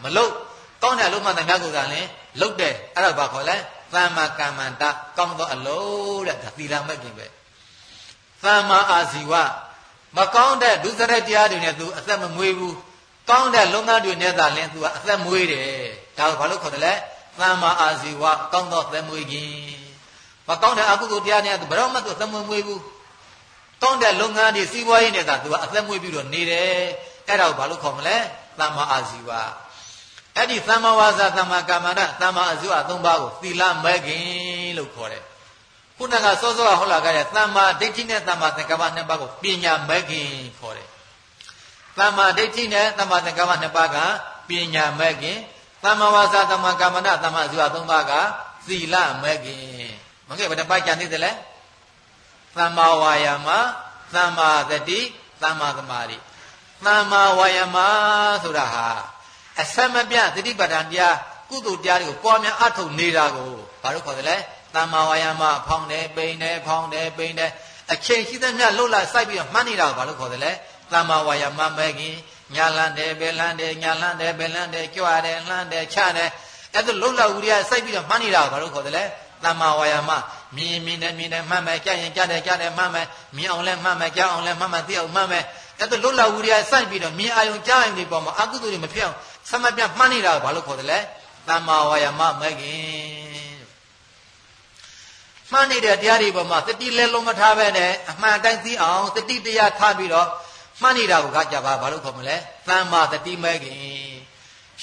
မလုတ်ကောင်းတဲ့လုံးမှန်တယ်များကိုသာလင်လုတ်တယ်အဲ့ဒါဘာခေါ်လဲသမ္မာကမ္မတာကောင်းသောအလုံးတဲ့ဒါသီလမဲ့ခင်ပဲသမ္မာအာဇီဝမကောင်းတဲ့ဒုစရိုက်တရားတွေနဲ့သူအသက်မမွေးဘူး ကောင်းတဲ့လုံငန်းတွေနဲ့သာလင်သူကအသက်မွေးတယ်ဒါကိုဘာလို့ခေါ်တယ်လဲသမ္မာအာဇီဝကောင်းသောသက်မွေးခြင်းမကောင်းတဲ့အကုသိုလ်တရားနဲ့သူဘယ်တော့မှသူအသက်မွေးဘူးကောင်းတဲ့လုပ်ငန်းတွေစီးပွားရေးနဲ့သာသူကအသက်မွေးပြီးတော့နေတယ်အဲ့ဒါကိုဘာလို့ခေါ်မလဲသမ္မာအာဇီဝအဲ့ဒီသမ္မာဝါစာသမ္မာကာမန္တသမ္မာအဇုအသုံးပါးကိုသီလမဲ့ခင်လို့ခေါ်တယ်ခုနကစောစောကဟောလာခဲ့တဲ့သမ္မာဒိဋ္ဌိနဲ့သမ္မာသင်္ကပ္ပနှစ်ပါးကိုပညာမဲ့ခင်ခေါ်တယ် သမ္မာဒိဋ္ဌိနဲ့သမ္မာသင်္ကပ္ပနှစ်ပါးကပညာမဲ့ခင်သမ္မာဝါစာသမ္မာကာမန္တသမ္မာအဇုအသုံးပါးကသီလမဲ့ခင်မဟုတ်ကဲ့ဘယ်နှပါးကြံသေးတယ်လဲသမ္မာဝါယာမသမ္မာသတိသမ္မာသမာဓိသမ္မာဝါယာမဆိုတာဟာအစမပြသတိပဋ္ဌာန်တရားကုသိုလ်တရားတွေကိုပွားများအထုတ်နေတာကိုဘာလို့ခေါ်တယ်လဲသမ္မာဝါယာမဖောင်းတယ်ပိန်တယ်ဖောင်းတယ်ပိန်တယ်အချိန်ရှိသမျှလှုပ်လိုက်စိုက်ပြီးတော့မှန်းနေတာကိုဘာလို့ခေါ်တယ်လဲ သမ္မာဝါယာမမဲ့ခင်ညာလန်းတယ်ဘယ်လန်းတယ်ညာလန်းတယ်ဘယ်လန်းတယ်ကြွတယ်လှမ်းတယ်ချတယ်အဲ့ဒါလှုပ်လောက်ဦးရစိုက်ပြီးတော့မှန်းနေတာကိုဘာလို့ခေါ်တယ်လဲသမ္မာဝါယာမမြင်မြင်နဲ့မြင်နဲ့မှတ်မယ်ကြားရင်ကြားတယ်ကြားတယ်မှတ်မယ်မြင်အောင်လဲမှတ်မယ်ကြားအောင်လဲမှတ်မယ်သိအောင်မှတ်မယ်အဲ့ဒါလွတ်လပ်ဝိရိယစိုက်ပြီးတော့မြင်အာယုံကြားရင်ဒီပေါ်မှာအကုသိုလ်တွေမဖြစ်အောင်သမပြမှန်းနေတာကိုဘာလို့ခေါ်တယ်လဲသမ္မာဝါယာမမဲ့ခင်မှန်းနေတဲ့တရားတွေပေါ်မှာတတိလဲလုံးမထားပဲနဲ့အမှန်တိုင်းသိအောင်တတိတရားထားပြီးတော့ မှန်းနေတာကိုကကြပါဘာလို့ခေါ်မလဲသမ္မာတတိမဲ့ခင်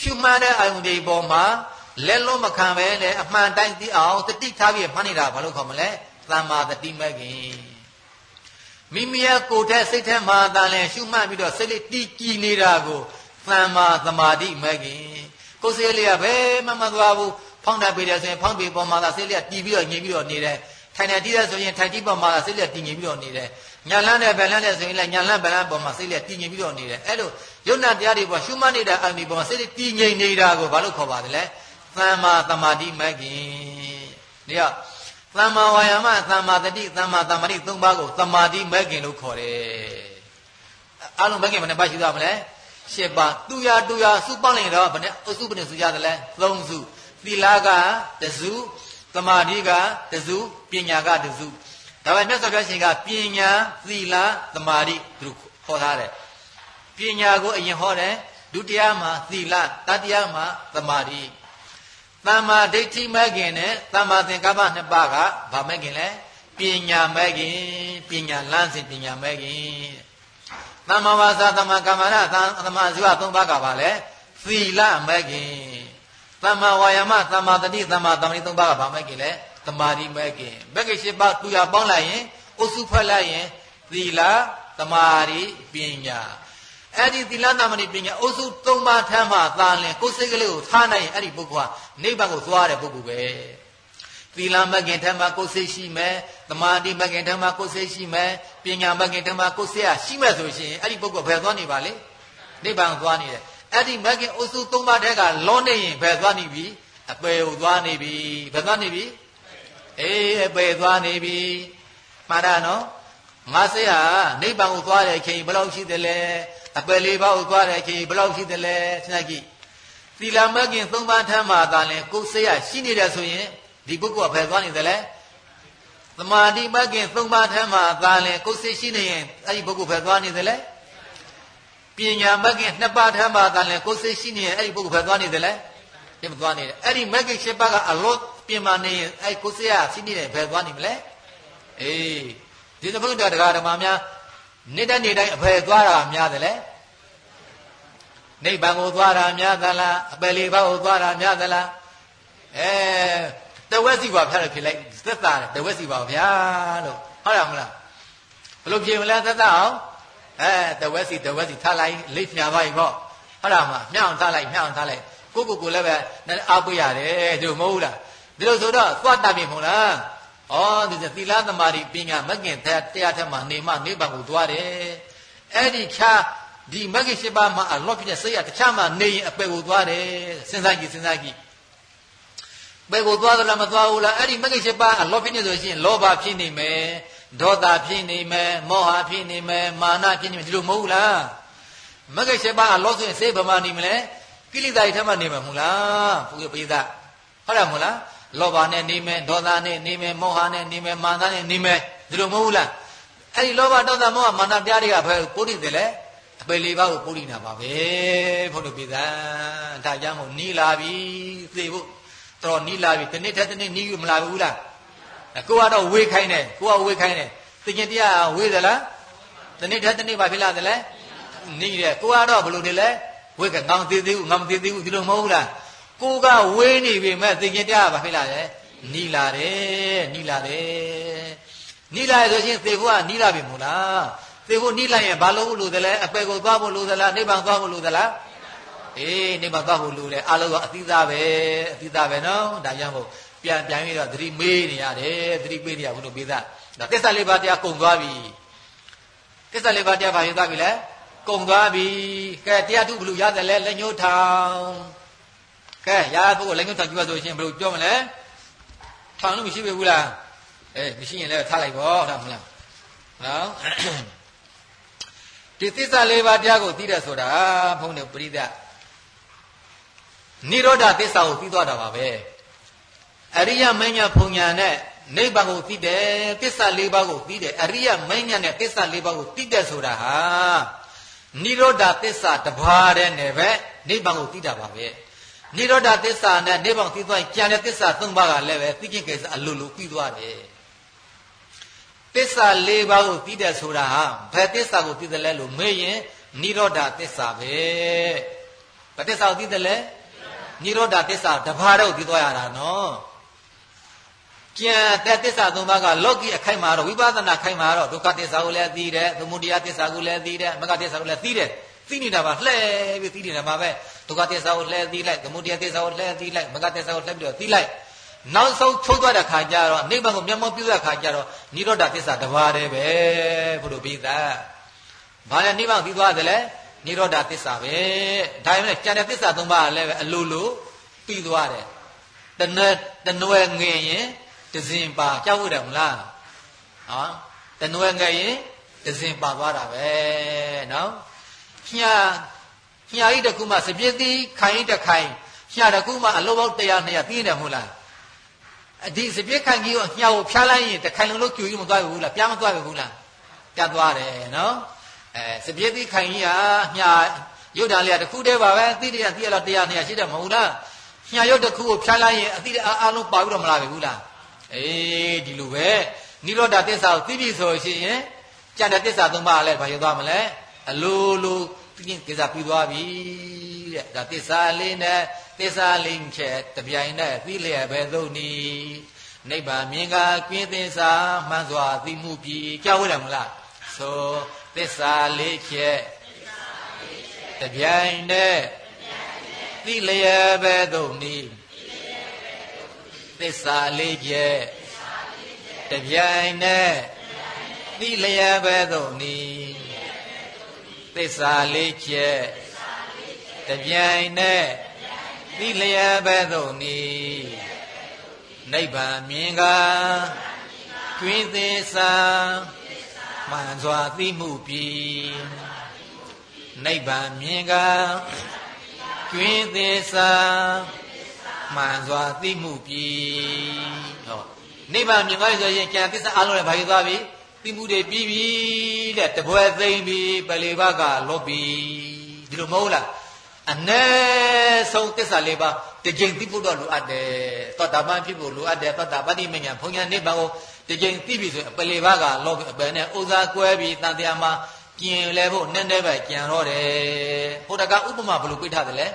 ရှုမှန်းတဲ့အာယုံတွေပေါ်မှာလက်လုံးမခံပဲနဲ့အမှန်တိုင်းသိအောင်တတိထားပြီးမှန်းနေတာဘာလို့ခေါ်မလဲသမ္မာတတိမဲ့ခင်မိမိရဲ့ကိုယ်ထဲစိတ်ထဲမှာသာလဲရှုမှတ်ပြီးတော့စိတ်လေးတည်ကြည်နေတာကိုသမ္မာသမာဓိမဲ့ခင်ကိုယ်စိတ်လေးကဘယ်မှမသွားဘူးဖောင်းတာပေးတယ်ဆိုရင်ဖောင်းပေပေါ်မှာသာစိတ်လေးကတည်ပြီးတော့ငြိမ်ပြီးတော့နေတယ်ထိုင်နေတည်ရဆိုရင်ထိုင်တိပေါ်မှာသာစိတ်လေးကတည်ငြိမ်ပြီးတော့နေတယ် ညာလန်းနဲ့ဗလန်းနဲ့ဆိုရင်လည်းညာလန်းဗလန်းပေါ်မှာစိတ်လေးကတည်ငြိမ်ပြီးတော့နေတယ်အဲ့လိုယုံနာတရားတွေပေါ်ရှုမှတ်နေတဲ့အာမိပေါ်မှာစိတ်လေးတည်ငြိမ်နေတာကိုဘာလို့ခေါ်ပါသလဲသမ္မာသမာဓိမဲ့ခင်ဒီကသမ္မာဝါယာမသမ္မာတတိသမ္မာသမာဓိသုံးပါးကိုသမာဓိမဲ့ခင်လို့ခေါ်တယ်အလုံးမဲ့ခင်ဘယ်နှပါရှိသွားမလဲရှစ်ပါးတူရတူရစုပေါင်းလိုက်တော့ဘယ်နဲ့အစုဘယ်နဲ့စုကြသလဲသုံးစုသီလကတစုသမာဓိကတစုပညာကတစု ဒါပေမဲ့မြတ်စွာဘုရားရှင်ကပညာသီလသမာဓိသူတို့ခေါ်ထားတယ်ပညာကိုအရင်ဟောတယ်ဒုတိယမှာသီလတတိယမှာသမာဓိသမ္မာဒိဋ္ဌိမဲ့ခင်နဲ့သမ္မာသင်္ကပ္ပနှစ်ပါးကဘာမဲ့ခင်လဲပညာမဲ့ခင်ပညာလမ်းစဉ်ပညာမဲ့ခင်သမ္မာဝါစာသမ္မာကမ္မရသမ္မာဇီဝသုံးပါးကပါလဲသီလမဲ့ခင်သမ္မာဝါယာမသမ္မာတတိသမ္မာသမာဓိသုံးပါးကဘာမဲ့ခင်လဲ သမာဓိမဲ့ခင်မဲ့ခင်၈ပါးသူရပေါင်းလိုက်ရင်အုစုဖွဲ့လိုက်ရင်သီလသမာဓိပညာအဲ့ဒီသီလသမဏိပညာအုပ်စု၃ပါးထမ်းမှသာလင်ကိုယ်စိတ်ကလေးကိုထားနိုင်ရင်အဲ့ဒီပုဂ္ဂိုလ်ဟာနိဗ္ဗာန်ကိုသွားတဲ့ပုဂ္ဂိုလ်ပဲသီလမဂ္ဂင်ထမ်းမှကိုယ်စိတ်ရှိမယ်သမာဓိမဂ္ဂင်ထမ်းမှကိုယ်စိတ်ရှိမယ်ပညာမဂ္ဂင်ထမ်းမှကိုယ်စိတ်ရှိမယ်ဆိုရှင်အဲ့ဒီပုဂ္ဂိုလ်ဘယ်သွားနေပါလဲနိဗ္ဗာန်သွားနေတယ်အဲ့ဒီမဂ္ဂင်အုပ်စု၃ပါးတည်းကလွန်နေရင်ဘယ်သွားနေပြီအပယ်ကိုသွားနေပြီဘယ်သွားနေပြီ အေးအပယ်သွားနေပြီမှားတာနော်ငါစိတ်ဟာနိဗ္ဗာန်ကိုသွားတဲ့အချိန်ဘယ်လောက်ရှိသလဲအပယ်လေးပါးကိုသွားတဲ့အချိန်ဘယ်လောက်ရှိသလဲစဉ်းစားကြည့်သီလမဂ်ကင်သုံးပါးထမ်းမှသာလဲကိုယ်စိတ်ရရှိနေတယ်ဆိုရင်ဒီပုဂ္ဂိုလ်ကဘယ်သွားနေသလဲသမာဓိမဂ်ကင်သုံးပါးထမ်းမှသာလဲကိုယ်စိတ်ရှိနေရင်အဲ့ဒီပုဂ္ဂိုလ်ဘယ်သွားနေသလဲပညာမဂ်ကင်နှစ်ပါးထမ်းမှသာလဲကိုယ်စိတ်ရှိနေရင်အဲ့ဒီပုဂ္ဂိုလ်ဘယ်သွားနေသလဲဒီမသွားနေတယ်အဲ့ဒီမဂ်ကင်ရှစ်ပါးကအလော ပြင်မာနေရင်အဲ့ကိုယ်စိတ်ရရှိနေတယ်ဘယ်သွားနေမလဲအေးဒီသဘုဒ္ဓတရားဓမ္မများနေတဲ့နေတိုင်းအဖယ်သွားတာများတယ်လေနိဗ္ဗာန်ကိုသွားတာများသလားအပယ်လေးပါးကိုသွားတာများသလားအဲတဝက်စီပါဖျားလို့ဖြစ်လိုက်သက်သာတယ်တဝက်စီပါဗျာလို့ဟုတ်တယ်မလားဘလို့ပြင်မလဲသက်သာအောင်အဲတဝက်စီတဝက်စီထားလိုက်လိပ်ညာပါ ਈ ပေါ့ဟုတ်တယ်မလားမြောက်ထားလိုက်မြောက်ထားလိုက်ကိုကိုကိုလည်းပဲအားပေးရတယ်တို့မဟုတ်လား ဒီလိုဆိုတော့သွားတတ်ပြီမဟုတ်လားဩဒီသီလသမာဓိပညာမဂ်ကင်တရားထက်မှနေမှနိဗ္ဗာန်ကိုသွားတယ်အဲ့ဒီခြားဒီမဂ်ကင်၈ပါးမှာအလော့ဖြစ်တဲ့စိတ်ရတခြားမှနေရင်အပယ်ကိုသွားတယ်စဉ်းစားကြည့်စဉ်းစားကြည့်ပယ်ကိုသွားသလားမသွားဘူးလားအဲ့ဒီမဂ္ဂင်၈ပါးအလောဖြစ်နေဆိုရှင်လောဘဖြစ်နေမယ်ဒေါသဖြစ်နေမယ်မောဟဖြစ်နေမယ်မာနဖြစ်နေမယ်ဒီလိုမဟုတ်လားမဂ္ဂင်၈ပါးအလောဆိုရင်စေဗမာနေမလဲကိလေသာတွေထက်မှနေမှာမဟုတ်လားဘုရားပိသဟုတ်တယ်မဟုတ်လား လောဘနဲ့နေမယ်ဒေါသနဲ့နေမယ်မောဟနဲ့နေမယ်မာနနဲ့နေမယ်ဒီလိုမဟုတ်လားအဲ့ဒီလောဘဒေါသမောဟမာနတရားတွေကဘယ်ကိုနေတယ်လဲအပေလေးပါးကိုပုရိနာပါပဲဘုရားပိသဒါကြောင့်မို့နီးလာပြီသေဖို့တော်နီးလာပြီတနေ့ထက်တနေ့နီးမလာဘူးလားကိုကတော့ဝေးခိုင်းတယ်ကိုကဝေးခိုင်းတယ်သင်္ကြန်တရားဝေးသလားတနေ့ထက်တနေ့ဘာဖြစ်လာသလဲနီးတယ်ကိုကတော့ဘယ်လိုနေလဲဝေးကငောင်သေးသေးဘူးငောင်သေးသေးဘူးဒီလိုမဟုတ်လား ကိုကဝေးနေပြီမဲ့သင်္ကြန်တရားဘာဖြစ်လာလဲနီးလာတယ်နီးလာတယ်နီးလာရဆိုရှင်သေဖို့ကနီးလာပြီမို့လားသေဖို့နီးလိုက်ရင်ဘာလို့လို့သလဲအပေကိုသွားဖို့လို့သလားနိဗ္ဗာန်သွားဖို့လို့သလားအေးနိဗ္ဗာန်သွားဖို့လိုတယ်အလုံးကအသီးသားပဲအသီးသားပဲနော်ဒါကြောင့်မို့ပြန်ပြန်ပြီးတော့သတိမေးနေရတယ်သတိပေးနေရဘုလို့ပေးသားဒါသစ္စာလေးပါးတရားကုံသွားပြီသစ္စာလေးပါးတရားဘာဖြစ်သွားပြီလဲကုံသွားပြီကဲတရားထုဘလို့ရတယ်လဲလက်ညှိုးထောင် ကဲရာပုဂ္ဂိုလ်လက်ညှိုးထောင်ကြည့်ပါဆိုရှင်ဘလို့ပြောမလဲထောင်လို့မရှိပြီဘူးလားအေးမရှိရင်လည်းထားလိုက်ပေါ့ဟုတ်မလားနော်ဒီသစ္စာလေးပါးတရားကိုသိတဲ့ဆိုတာဘုန်းတော်ပရိသတ်နိရောဓသစ္စာကိုသိသွားတာပါပဲအရိယမဉ္ဇဖုန်ညာနဲ့နိဗ္ဗာန်ကိုသိတယ်သစ္စာ၄ပါးကိုသိတယ်အရိယမဉ္ဇနဲ့သစ္စာ၄ပါးကိုသိတယ်ဆိုတာဟာနိရောဓသစ္စာတပါးတဲ့နယ်ပဲနိဗ္ဗာန်ကိုသိတာပါပဲ နိရောဓသစ္စာနဲ့နိဗ္ဗာန်သိသွားရင်ကြံတဲ့သစ္စာ၃ပါးကလည်းပဲသိခြင်းကိစ္စအလိုလိုပြီးသွားတယ်သစ္စာ၄ပါးကိုသိတယ်ဆိုတာဟာဘယ်သစ္စာကိုသိတယ်လဲလို့မေးရင်နိရောဓသစ္စာပဲဘယ်သစ္စာကိုသိတယ်လဲနိရောဓသစ္စာတပါးတော့သိသွားရတာနော်ကျန်တဲ့သစ္စာသုံးပါးကလောကီအခိုက်မှာတော့ဝိပဿနာခိုက်မှာတော့ဒုက္ခသစ္စာကိုလည်းသိတယ်သမုဒယသစ္စာကိုလည်းသိတယ်မဂ္ဂသစ္စာကိုလည်းသိတယ် သိနေတာပါလှဲပြီးသိနေတာပါပဲဒုက္ခသစ္စာကိုလှဲသိလိုက်သမုဒယသစ္စာကိုလှဲသိလိုက်မဂ္ဂသစ္စာကိုလှဲပြီးတော့သိလိုက်နောက်ဆုံးချုပ်သွားတဲ့ခါကျတော့နိဗ္ဗာန်ကိုမျက်မှောက်ပြုတဲ့ခါကျတော့နိရောဓသစ္စာတပါးတည်းပဲဘုလိုပြီးသားဘာလဲနိဗ္ဗာန်ပြီးသွားတယ်လေနိရောဓသစ္စာပဲဒါပေမဲ့ကျန်တဲ့သစ္စာသုံးပါးကလည်းပဲအလိုလိုပြီးသွားတယ်တနွယ်တနွယ်ငင်ရင်တစင်ပါကြောက်ရတယ်မလားဟောတနွယ်ငင်ရင်တစင်ပါသွားတာပဲနော် ညာညာဤတခုမှစပြည့်သည်ခိုင်တခိုင်ညာတခုမှအလုံးပေါင်း100 200ပြီးနေမဟုတ်လားဒီစပြစ်ခိုင်ကြီးကိုညှောက်ဖျားလိုက်ရင်တခိုင်လုံးလုံးကျူကြီးမသွားဘူးလားပြားမသွားဘူးလားပြတ်သွားတယ်နော်အဲစပြစ်သီးခိုင်ကြီးဟာညာရုပ်တံလေးကတခုတည်းပါပဲအသီးတွေကသီးရတော့တရား200ရှိတယ်မဟုတ်လားညာရုပ်တစ်ခုကိုဖျားလိုက်ရင်အသီးအားလုံးပါပြီးတော့မလာဘူးလားအေးဒီလိုပဲနိရောဓသစ္စာကိုသိပြီဆိုရှင်ကြံတဲ့သစ္စာသုံးပါးလည်းဘာရသွားမလဲအလိုလို ပြင်းကိစ္စပြီးသွားပြီတဲ့ဒါသစ္စာလေးနဲ့သစ္စာလေးချက်တပြိုင်နက်သိလျက်ပဲသုံးနီနိဗ္ဗာန်မြင်ကကွင်းသစ္စာမှန်စွာသိမှုပြီကြောက်ရတယ်မလားဆိုသစ္စာလေးချက်တပြိုင်နက်သိလျက်ပဲသုံးနီသစ္စာလေးချက်တပြိုင်နက်သိလျက်ပဲသုံးနီ သစ္စာလေးချက်တပြိုင်နက်သိလျက်ပဲသို့နီနိဗ္ဗာန်မြင်ကကျွင်းသေးစာမှန်စွာသိမှုပြီနိဗ္ဗာန်မြင်ကကျွင်းသေးစာမှန်စွာသိမှုပြီဟောနိဗ္ဗာန်မြင်သွားပြီဆိုရင်ကျန်သစ္စာအလုံးလည်းဘာဖြစ်သွားပြီ သိမှုတွေပြီးပြီတဲ့တပွဲသိမ့်ပြီပလီဘကလောပြီဒီလိုမဟုတ်လားအ ਨੇ ဆုံးသစ္စာလေးပါတစ်ကြိမ်သိဖို့တော့လိုအပ်တယ်သောတာပန်ဖြစ်ဖို့လိုအပ်တယ်သောတာပတိမညာဘုံညာနိဗ္ဗာန်ကိုတစ်ကြိမ်သိပြီဆိုရင်ပလီဘကလောပြီအပယ်နဲ့ဥစားကွဲပြီးတန်တရားမှာကျင်လဲဖို့နည်းနည်းပဲကြံတော့တယ်ဟိုတကဥပမာဘယ်လိုပြထားတယ်လဲ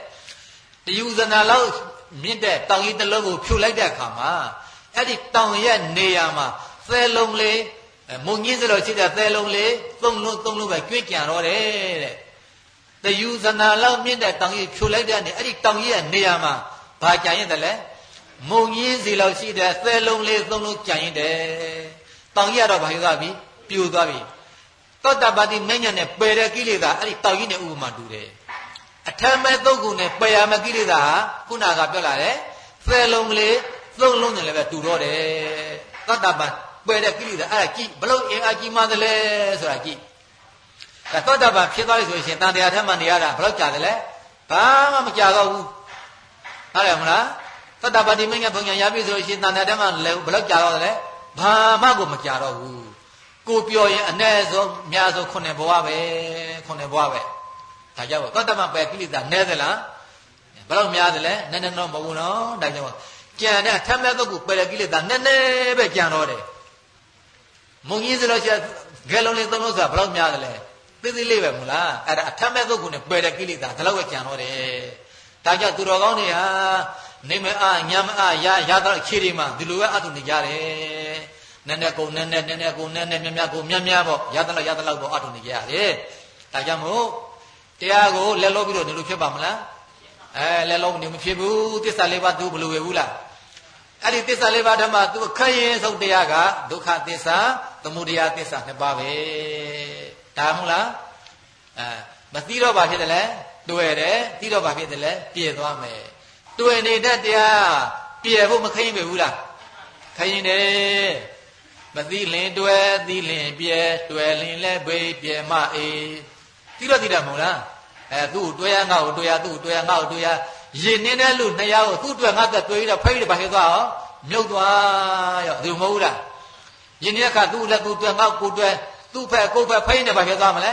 တယူဇနာလောက်မြင့်တဲ့တောင်ကြီးတစ်လုံးကိုဖြိုလိုက်တဲ့အခါမှာအဲ့ဒီတောင်ရဲ့နေရာမှာသဲလုံးလေး မုံကြီးစလို့ရှိတဲ့သဲလုံးလေးသုံးလုံးသုံးလုံးပဲကျွေးကြံတော့တယ်တဲ့တယူဇနာလောက်မြင့်တဲ့တောင်ကြီးဖြိုလိုက်တဲ့နေအဲ့ဒီတောင်ကြီးရဲ့နေရာမှာဘာကြံရင်တလဲမုံကြီးစီလောက်ရှိတဲ့သဲလုံးလေးသုံးလုံးကြံရင်တယ်တောင်ကြီးကတော့ဘာဖြစ်သွားပြီပြိုသွားပြီသောတပတိမဉ္ဇဉ်နဲ့ပယ်တဲ့ကိလေသာအဲ့ဒီတောင်ကြီးနဲ့ဥပမာတူတယ်အထမ်းမဲ့သုတ်ကုနဲ့ပယ်ရမယ့်ကိလေသာဟာခုနကပြောလာတယ်သဲလုံးလေးသုံးလုံးနဲ့လည်းပဲတူတော့တယ်သောတပန် ပယ်တဲ့ကိလေသာအဲ့ဒါကြည့်ဘလို့အင်အားကြီးမှသလဲဆိုတာကြည့်ဒါသောတာပန်ဖြစ်သွားပြီဆိုရင်တန်တရားထက်မှနေရတာဘလို့ကြာတယ်လဲဘာမှမကြာတော့ဘူးဟုတ်တယ်မလားသောတာပတိမင်းကဘုံညာရပြီဆိုရင်တန်တရားထက်မှလည်းဘလို့ကြာတော့တယ်ဘာမှကိုမကြာတော့ဘူးကိုပြောရင်အ ਨੇ ဆုံးအများဆုံးခုနှစ်ဘဝပဲခုနှစ်ဘဝပဲဒါကြောင့်သောတာပန်ပယ်ကိလေသာနည်းသလားဘယ်တော့များသလဲနည်းနည်းတော့မဟုတ်ဘူးနော်ဒါကြောင့်ကြံတဲ့ထမ်းမဲ့တော့ကိုပယ်တဲ့ကိလေသာနည်းနည်းပဲကြံတော့တယ် မုံကြီးစလို့ရှိရင်ဂဲလုံးလေးသုံးလို့ဆိုတာဘယ်တော့များသလဲသေးသေးလေးပဲမလားအဲ့ဒါအထမ်းမဲ့သုတ်ကုနဲ့ပယ်တဲ့ကိလေသာဒါတော့ပဲကြံတော့တယ်ဒါကြောင့်သူတော်ကောင်းတွေဟာနေမအားညမအားရရတော့ခြေတွေမှာဒီလိုပဲအထုနေကြတယ်နည်းနည်းကုန်နည်းနည်းနည်းနည်းကုန်နည်းနည်းများများကုန်များများပေါ့ရသလောက်ရသလောက်ပေါ့အထုနေကြရတယ်ဒါကြောင့်မို့တရားကိုလက်လို့ပြီးတော့နေလို့ဖြစ်ပါမလားအဲလက်လုံးနေမဖြစ်ဘူးသစ္စာလေးပါးသူဘယ်လိုပဲဘူးလားအဲ့ဒီသစ္စာလေးပါးဓမ္မသူခက်ရင်ဆုံးတရားကဒုက္ခသစ္စာ သမုဒယသစ္စာနှစ်ပါးပဲဒါမဟုတ်လားအဲမသိတော့ဘာဖြစ်တယ်လဲတွေ့တယ်သိတော့ဘာဖြစ်တယ်လဲပြည့်သွားမယ်တွေ့နေတဲ့တရားပြည့်ဖို့မခရင်ပဲဘူးလားခရင်တယ်မသိလင်တွေ့သိလင်ပြည့်တွေ့လင်လဲဘေးပြည့်မအေးသိတော့သိတာမဟုတ်လားအဲသူ့တွေ့ရငါ့ကိုတွေ့ရသူ့တွေ့ရငါ့ကိုတွေ့ရရင်နေတဲ့လူနှစ်ယောက်ကိုသူ့တွေ့ငါ့တက်တွေ့ရတော့ဖိတ်တယ်ဘာဖြစ်သွားရောမြုပ်သွားရောဒီမဟုတ်လား ရင်နေတဲ့အခါသူ့လက်သူ့တွေ့ငါ့ကိုတွေ့သူ့ဖက်ကိုယ်ဖက်ဖိနေဘာဖြစ်သွားမလဲ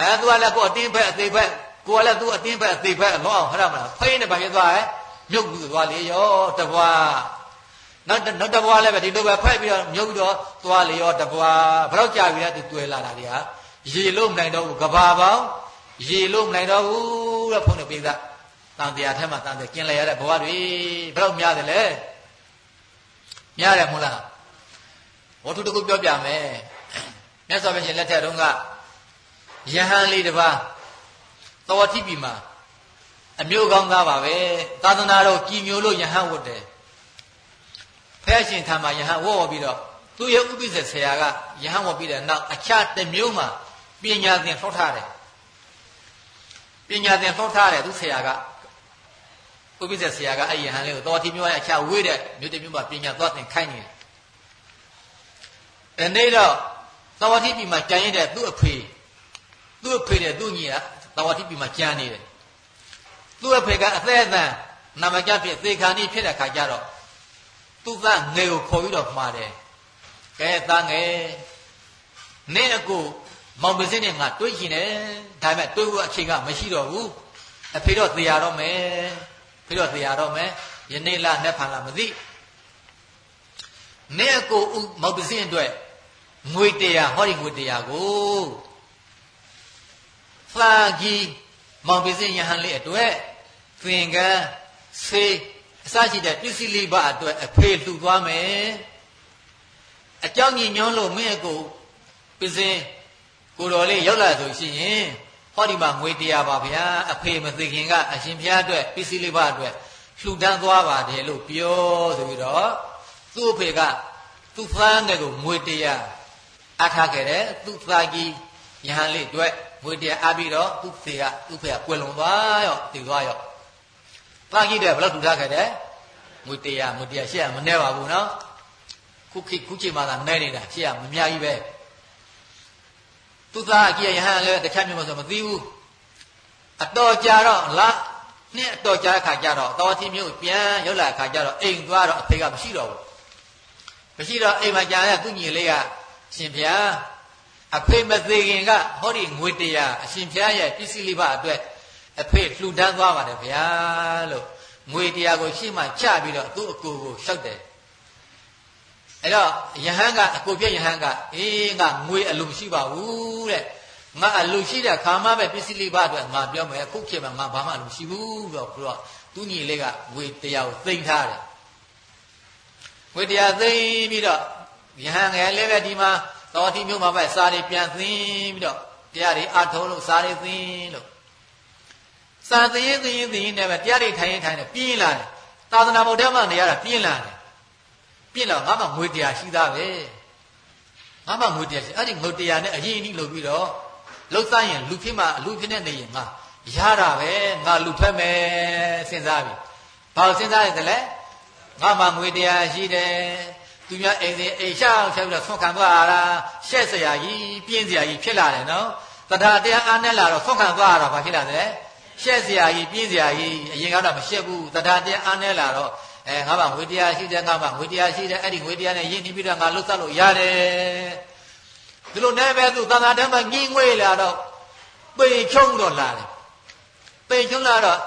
အဲသူကလည်းကိုယ်အတင်းဖက်အသေးဖက်ကိုယ်ကလည်းသူ့အတင်းဖက်အသေးဖက်လောအောင်ဟုတ်တယ်မလားဖိနေဘာဖြစ်သွားလဲမြုပ်ပြီးသွားလေရောတဘွားနောက်နောက်တဘွားလည်းပဲဒီလိုပဲဖက်ပြီးတော့မြုပ်ပြီးတော့သွားလေရောတဘွားဘယ်တော့ကြာပြီလဲသူတွေ့လာတာတွေဟာရေလို့မနိုင်တော့ဘူးကဘာပေါင်းရေလို့မနိုင်တော့ဘူးတဲ့ဖုန်းနေပိသတန်တရားထဲမှာတန်တယ်ကျင်လည်ရတဲ့ဘဝတွေဘယ်တော့များတယ်လဲများတယ်မဟုတ်လား ဝတ္ထုတခုပြောပြမယ်မြတ်စွာဘုရားလက်ထက်တုန်းကယဟန်လေးတစ်ပါးသောတိပြီမှာအမျိုးကောင်းသားပါပဲသာသနာတော်ကြည်ညိုလို့ယဟန်ဝတ်တယ်ဖះရှင်ထာမှာယဟန်ဝတ်ဝပြီးတော့သူ့ရဲ့ဥပိ္ပဇဆရာကယဟန်ဝတ်ပြီးတဲ့နောက်အခြားတစ်မျိုးမှာပညာသင်ထောက်ထားတယ်ပညာသင်ထောက်ထားတယ်သူဆရာကဥပိ္ပဇဆရာကအဲ့ယဟန်လေးကိုသောတိမျိုးရဲ့အခြားဝေးတဲ့မြို့တစ်မျိုးမှာပညာသွားသင်ခိုင်းနေတယ် ဒီနေ့တော့သဝတိပြည်မှာကြံရတဲ့သူ့အဖေသူ့အဖေနဲ့သူ့ညီကသဝတိပြည်မှာကြံနေတယ်သူ့အဖေကအသက်အသံနာမကျဖြစ်သေခါနီးဖြစ်တဲ့ခါကျတော့တသူ့သားငယ်ကိုခေါ်ပြီးတော့မှာတယ်ကဲသားငယ်နင့်အကိုမောင်ပစင်းနဲ့ငါတွေးရှင်တယ်ဒါပေမဲ့တွေးဖို့အချိန်ကမရှိတော့ဘူးအဖေတော့သေရတော့မယ်ဖေတော့သေရတော့မယ်ယနေ့လားနဲ့ဖန်လားမသိနင့်အကိုမောင်ပစင်းအတွက် ငွေတရားဟောဒီငွေတရားကိုသာကြီးမောင်ပစင်းယဟန်လေးအတွက်သင်္ကန်းဆေးအစရှိတဲ့ပစ္စည်းလေးပါအတွက်အဖေလှူသွားမယ်အကြောင်းညင်ညွှန်းလို့မင်းအကိုပစ္စည်းကိုတော်လေးရောက်လာဆိုရှိရင်ဟောဒီမှာငွေတရားပါဗျာအဖေမသိခင်ကအရှင်ဘုရားအတွက်ပစ္စည်းလေးပါအတွက်လှူဒန်းသွားပါတယ်လို့ပြောဆိုပြီးတော့သူ့အဖေကသူ့ဖန်းတဲ့ကိုငွေတရား အထားခဲ့တယ်သူ့သားကြီးယဟန်လေးအတွက်ငွေတရားအပြီးတော့သူ့ဖေကသူ့ဖေကကွယ်လွန်သွားရောတည်သွားရောသားကြီးတဲ့ဘယ်လောက်ထူထားခဲ့တယ်ငွေတရားငွေတရားရှေ့ကမနှဲပါဘူးနော်ခုခိခုချိန်မှသာနဲနေတာရှေ့ကမများကြီးပဲသူသားအကြီးယဟန်လည်းတခြားမျိုးမဆိုမသိဘူးအတော်ကြာတော့လားနှစ်အတော်ကြာတဲ့ခါကျတော့တော်တီမျိုးပြန်ရောက်လာခါကျတော့အိမ်သွားတော့အဖေကမရှိတော့ဘူးမရှိတော့အိမ်မှာကြာတဲ့သူညီလေးက ရှင်ဖျားအဖေမသေးခင်ကဟောဒီငွေတရားအရှင်ဖျားရဲ့ပစ္စည်းလေးပါအတွက်အဖေလှူဒန်းသွားပါတယ်ဗျာလို့ငွေတရားကိုရှေ့မှချပြီးတော့သူ့အကိုကိုလျှောက်တယ်အဲ့တော့ယဟန်ကအကိုပြည့်ယဟန်ကအေးငါငွေအလိုမရှိပါဘူးတဲ့ငါအလိုရှိတဲ့ခါမှပဲပစ္စည်းလေးပါအတွက်ငါပြောမယ်အခုခေတ်မှာငါဘာမှအလိုမရှိဘူးတော့ပြီးတော့သူညီလေးကငွေတရားကိုသိမ့်ထားတယ်ငွေတရားသိမ့်ပြီးတော့ ယဟန်ငယ်လေးပဲဒီမှာတော်တိမျိုးမှာပဲစာတွေပြန်သိမ်းပြီးတော့တရားတွေအထုံးလို့စာတွေသိမ်းလို့စာသိရင်သိရင်သိရင်လည်းပဲတရားတွေထိုင်ရင်ထိုင်တယ်ပြင်းလာတယ်သာသနာ့ဘုရားမှာနေရတာပြင်းလာတယ်ပြင်းတော့ငါမှငွေတရားရှိသားပဲငါမှငွေတရားရှိအဲ့ဒီငွေတရားနဲ့အရင်အနည်းလုပ်ပြီးတော့လှုပ်ဆိုင်ရင်လူဖြစ်မှလူဖြစ်နေနေရင်ငါရတာပဲငါလူထွက်မယ်စဉ်းစားပြီဘာလို့စဉ်းစားရသလဲငါမှငွေတရားရှိတယ် သူများအိမ်စဉ်အိမ်ရှောက်ဆက်ပြီးတော့ဆွန့်ခံသွားတာရှက်စရာကြီးပြင်းစရာကြီးဖြစ်လာတယ်နော်တထာတရားအားနဲ့လာတော့ဆွန့်ခံသွားတာဘာဖြစ်လာလဲရှက်စရာကြီးပြင်းစရာကြီးအရင်ကတော့မရှက်ဘူးတထာတရားအားနဲ့လာတော့အဲငါမှငွေတရားရှိတယ်ငါမှငွေတရားရှိတယ်အဲ့ဒီငွေတရားနဲ့ယဉ်နေပြီးတော့ငါလှုပ်ဆက်လို့ရတယ်ဒီလိုနဲ့ပဲသူသံဃာတမ်းမှာညင်းငွေလာတော့ပိန်ချုံတော့လာတယ်ပိန်ချုံလာတော့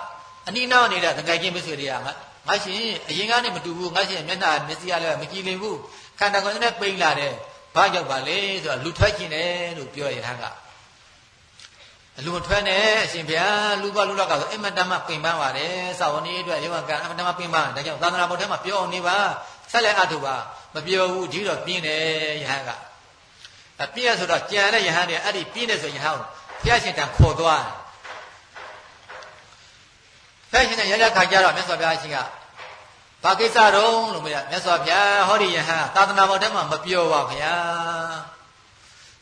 အနိနာနေတဲ့တကယ်ချင်းမဆွေတွေကငါ ငါရှင်အရင်ကနေမတူဘူးငါရှင်မျက်နှာမျက်စိကလည်းမကြည်လင်ဘူးခန္ဓာကိုယ်နဲ့ပိန်လာတယ်ဘာကြောင့်ပါလဲဆိုတော့လူထွက်ခြင်းတယ်လို့ပြောရဟန်းကအလူမထွက်နဲ့အရှင်ဘုရားလူပါလူတော့ကဆိုအင်မတန်မှပင်ပန်းပါတယ်စာဝန်ကြီးအတွက်ယောဂကအင်မတန်မှပင်ပန်းဒါကြောင့်သာသနာ့ဘုရားမှာပြောအောင်နေပါဆက်လက်အထုပါမပြောဘူးဒီတော့ပြင်းတယ်ယဟန်ကအပြည့်ဆိုတော့ကြံတဲ့ယဟန်တွေအဲ့ဒီပြင်းတယ်ဆိုယဟန်ကိုဘုရားရှင်တန်ခေါ်သွားတယ်ဘုရားရှင်နဲ့ရရခါကြတော့မြတ်စွာဘုရားရှင်က ဘာကိစ္စတော့လို့မေးတာမြတ်စွာဘုရားဟောဒီယဟန်သာသနာ့ဘုရားမှာမပြောပါဗျာ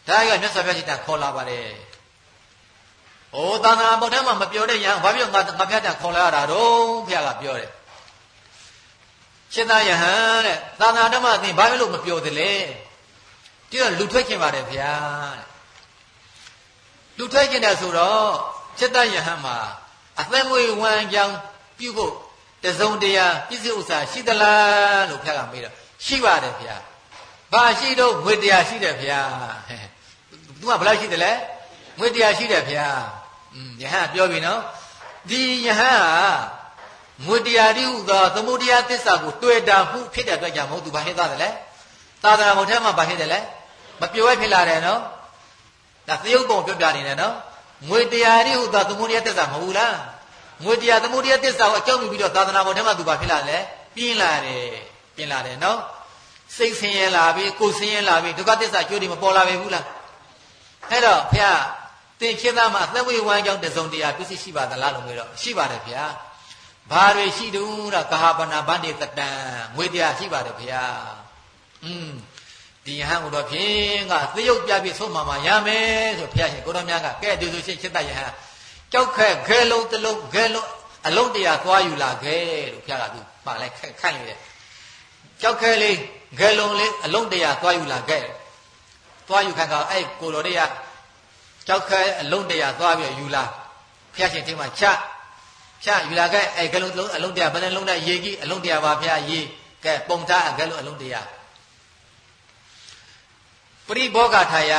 ဒါကမြတ်စွာဘုရားရှင်တန်ခေါ်လာပါတယ်။အိုးသာသနာ့ဘုရားမှာမပြောတဲ့ယဟန်ဘာဖြစ်ငါငါဖျက်တန်ခေါ်လာရတာတော့ဘုရားကပြောတယ်။ရှင်သာယဟန်တဲ့သာသနာ့ဓမ္မသင်ဘာဖြစ်လို့မပြောသလဲ။ဒီတော့လူထွက်ခြင်းပါတယ်ဗျာတဲ့။လူထွက်ခြင်းတယ်ဆိုတော့ရှင်သာယဟန်မှာအသက်မွေးဝမ်းကြောင်းပြုဖို့ တစုံတရာပြည့်စုံဥစ္စာရှိသလားလို့ဘုရားကမေးတော့ရှိပါတယ်ဗျာ။ဘာရှိတော့ငွေတရားရှိတယ်ဗျာ။ तू ကဘယ်လောက်ရှိတယ်လဲ။ငွေတရားရှိတယ်ဗျာอืมယဟန်ပြောပြီနော်ဒီယဟန်ဟာငွေတရားတိဟုသောသမုဒယသစ္စာကိုတွေ့တာမှုဖြစ်တဲ့အတွက်ကြောင့်မဟုတ်သူဘာဖြစ်သွားတယ်လဲသာသနာ့ဘုံထဲမှာဘာဖြစ်တယ်လဲမပြောဲဖြစ်လာတယ်နော်ဒါသရုပ်ပုံပြောပြနေတယ်နော်ငွေတရားတိဟုသောသမုဒယသစ္စာမဟုတ်ဘူးလား ငွေတရားသမုဒယသစ္စာကိုအကြောင်းပြုပြီးတော့သာသနာ့ဘုံထဲမှာသူဘာဖြစ်လာလဲပြင်းလာတယ်ပြင်းလာတယ်နော်စိတ်ဆင်းရဲလာပြီကိုယ်ဆင်းရဲလာပြီဒုက္ခသစ္စာကြိုးတွေမပေါ်လာပဲဘူးလားအဲ့တော့ဘုရားသင်ခေသားမှာအသက်ဝေဝမ်းကြောင်းတစုံတရာပြည့်ရှိပါသလားလို့မေးတော့ရှိပါတယ်ဗျာဘာတွေရှိတုံးတော့ကဟာပနာဗန္တိတတံငွေတရားရှိပါတယ်ဗျာอืมဒီယဟန်ကိုတော့ဖြင့်ကသရုပ်ပြပြဆုံးမှမှရမယ်ဆိုဘုရားရှင်ကိုတော်မြတ်ကကဲဒီဆိုရှင်ချစ်တယဟန် ကြောက်ခဲခဲလုံးတလုံးခဲလုံးအလုံးတရားသွားယူလာခဲလို့ဘုရားကသူပါလိုက်ခန့်လိုက်တယ်ကြောက်ခဲလေးခဲလုံးလေးအလုံးတရားသွားယူလာခဲသွားယူခန့်ကအဲ့ကိုတော်တွေကကြောက်ခဲအလုံးတရာသွားပြီးယူလာဖျက်ရှင်ထင်းမှာချဖြတ်ယူလာခဲ့အဲကလုံးလုံးအလုံးတရာဘယ်နှလုံးနဲ့ရေကြီးအလုံးတရာပါဖျားရေကဲပုံထားအကဲလို့အလုံးတရားပရိဘောဂထာယ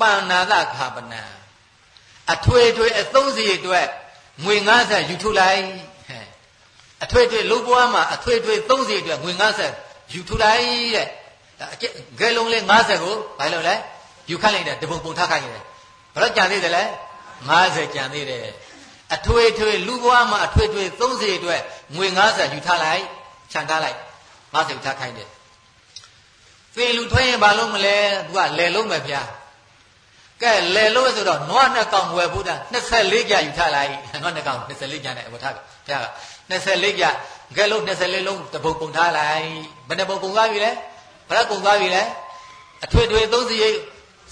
ပန္နာသခါပနံ အထွေထွေအသုံးစီအတွက်ငွေ90ယူထုတ်လိုက်အထွေထွေလူပွားမှာအထွေထွေသုံးစီအတွက်ငွေ90ယူထုတ်လိုက်တဲ့ဂဲလုံးလေး90ကိုဘာလို့လဲယူခတ်လိုက်တယ်တပုံပုံထားခိုင်းတယ်ဘယ်တော့ကြံသေးတယ်လဲ90ကြံသေးတယ်အထွေထွေလူဘွားမှာအထွေထွေ30အတွက်ငွေ90ယူထားလိုက်ခြံထားလိုက်90ယူထားခိုင်းတယ်သေလူထွက်ရင်ဘာလို့မလဲသူကလဲလုံးပဲဗျာ ကဲလဲလို့ဆိုတော့နွားနှစ်ကောင်ဝယ်ဖို့တာ24ကြယူထားလိုက်နွားနှစ်ကောင်24ကြနဲ့ဝယ်ထားဗျာ24ကြကဲလို့24လုံးတပုတ်ပုံထားလိုက်ဘယ်နှပုတ်ပုံသွားပြီလဲဘယ်ကုံသွားပြီလဲအထွေထွေ30ရိပ်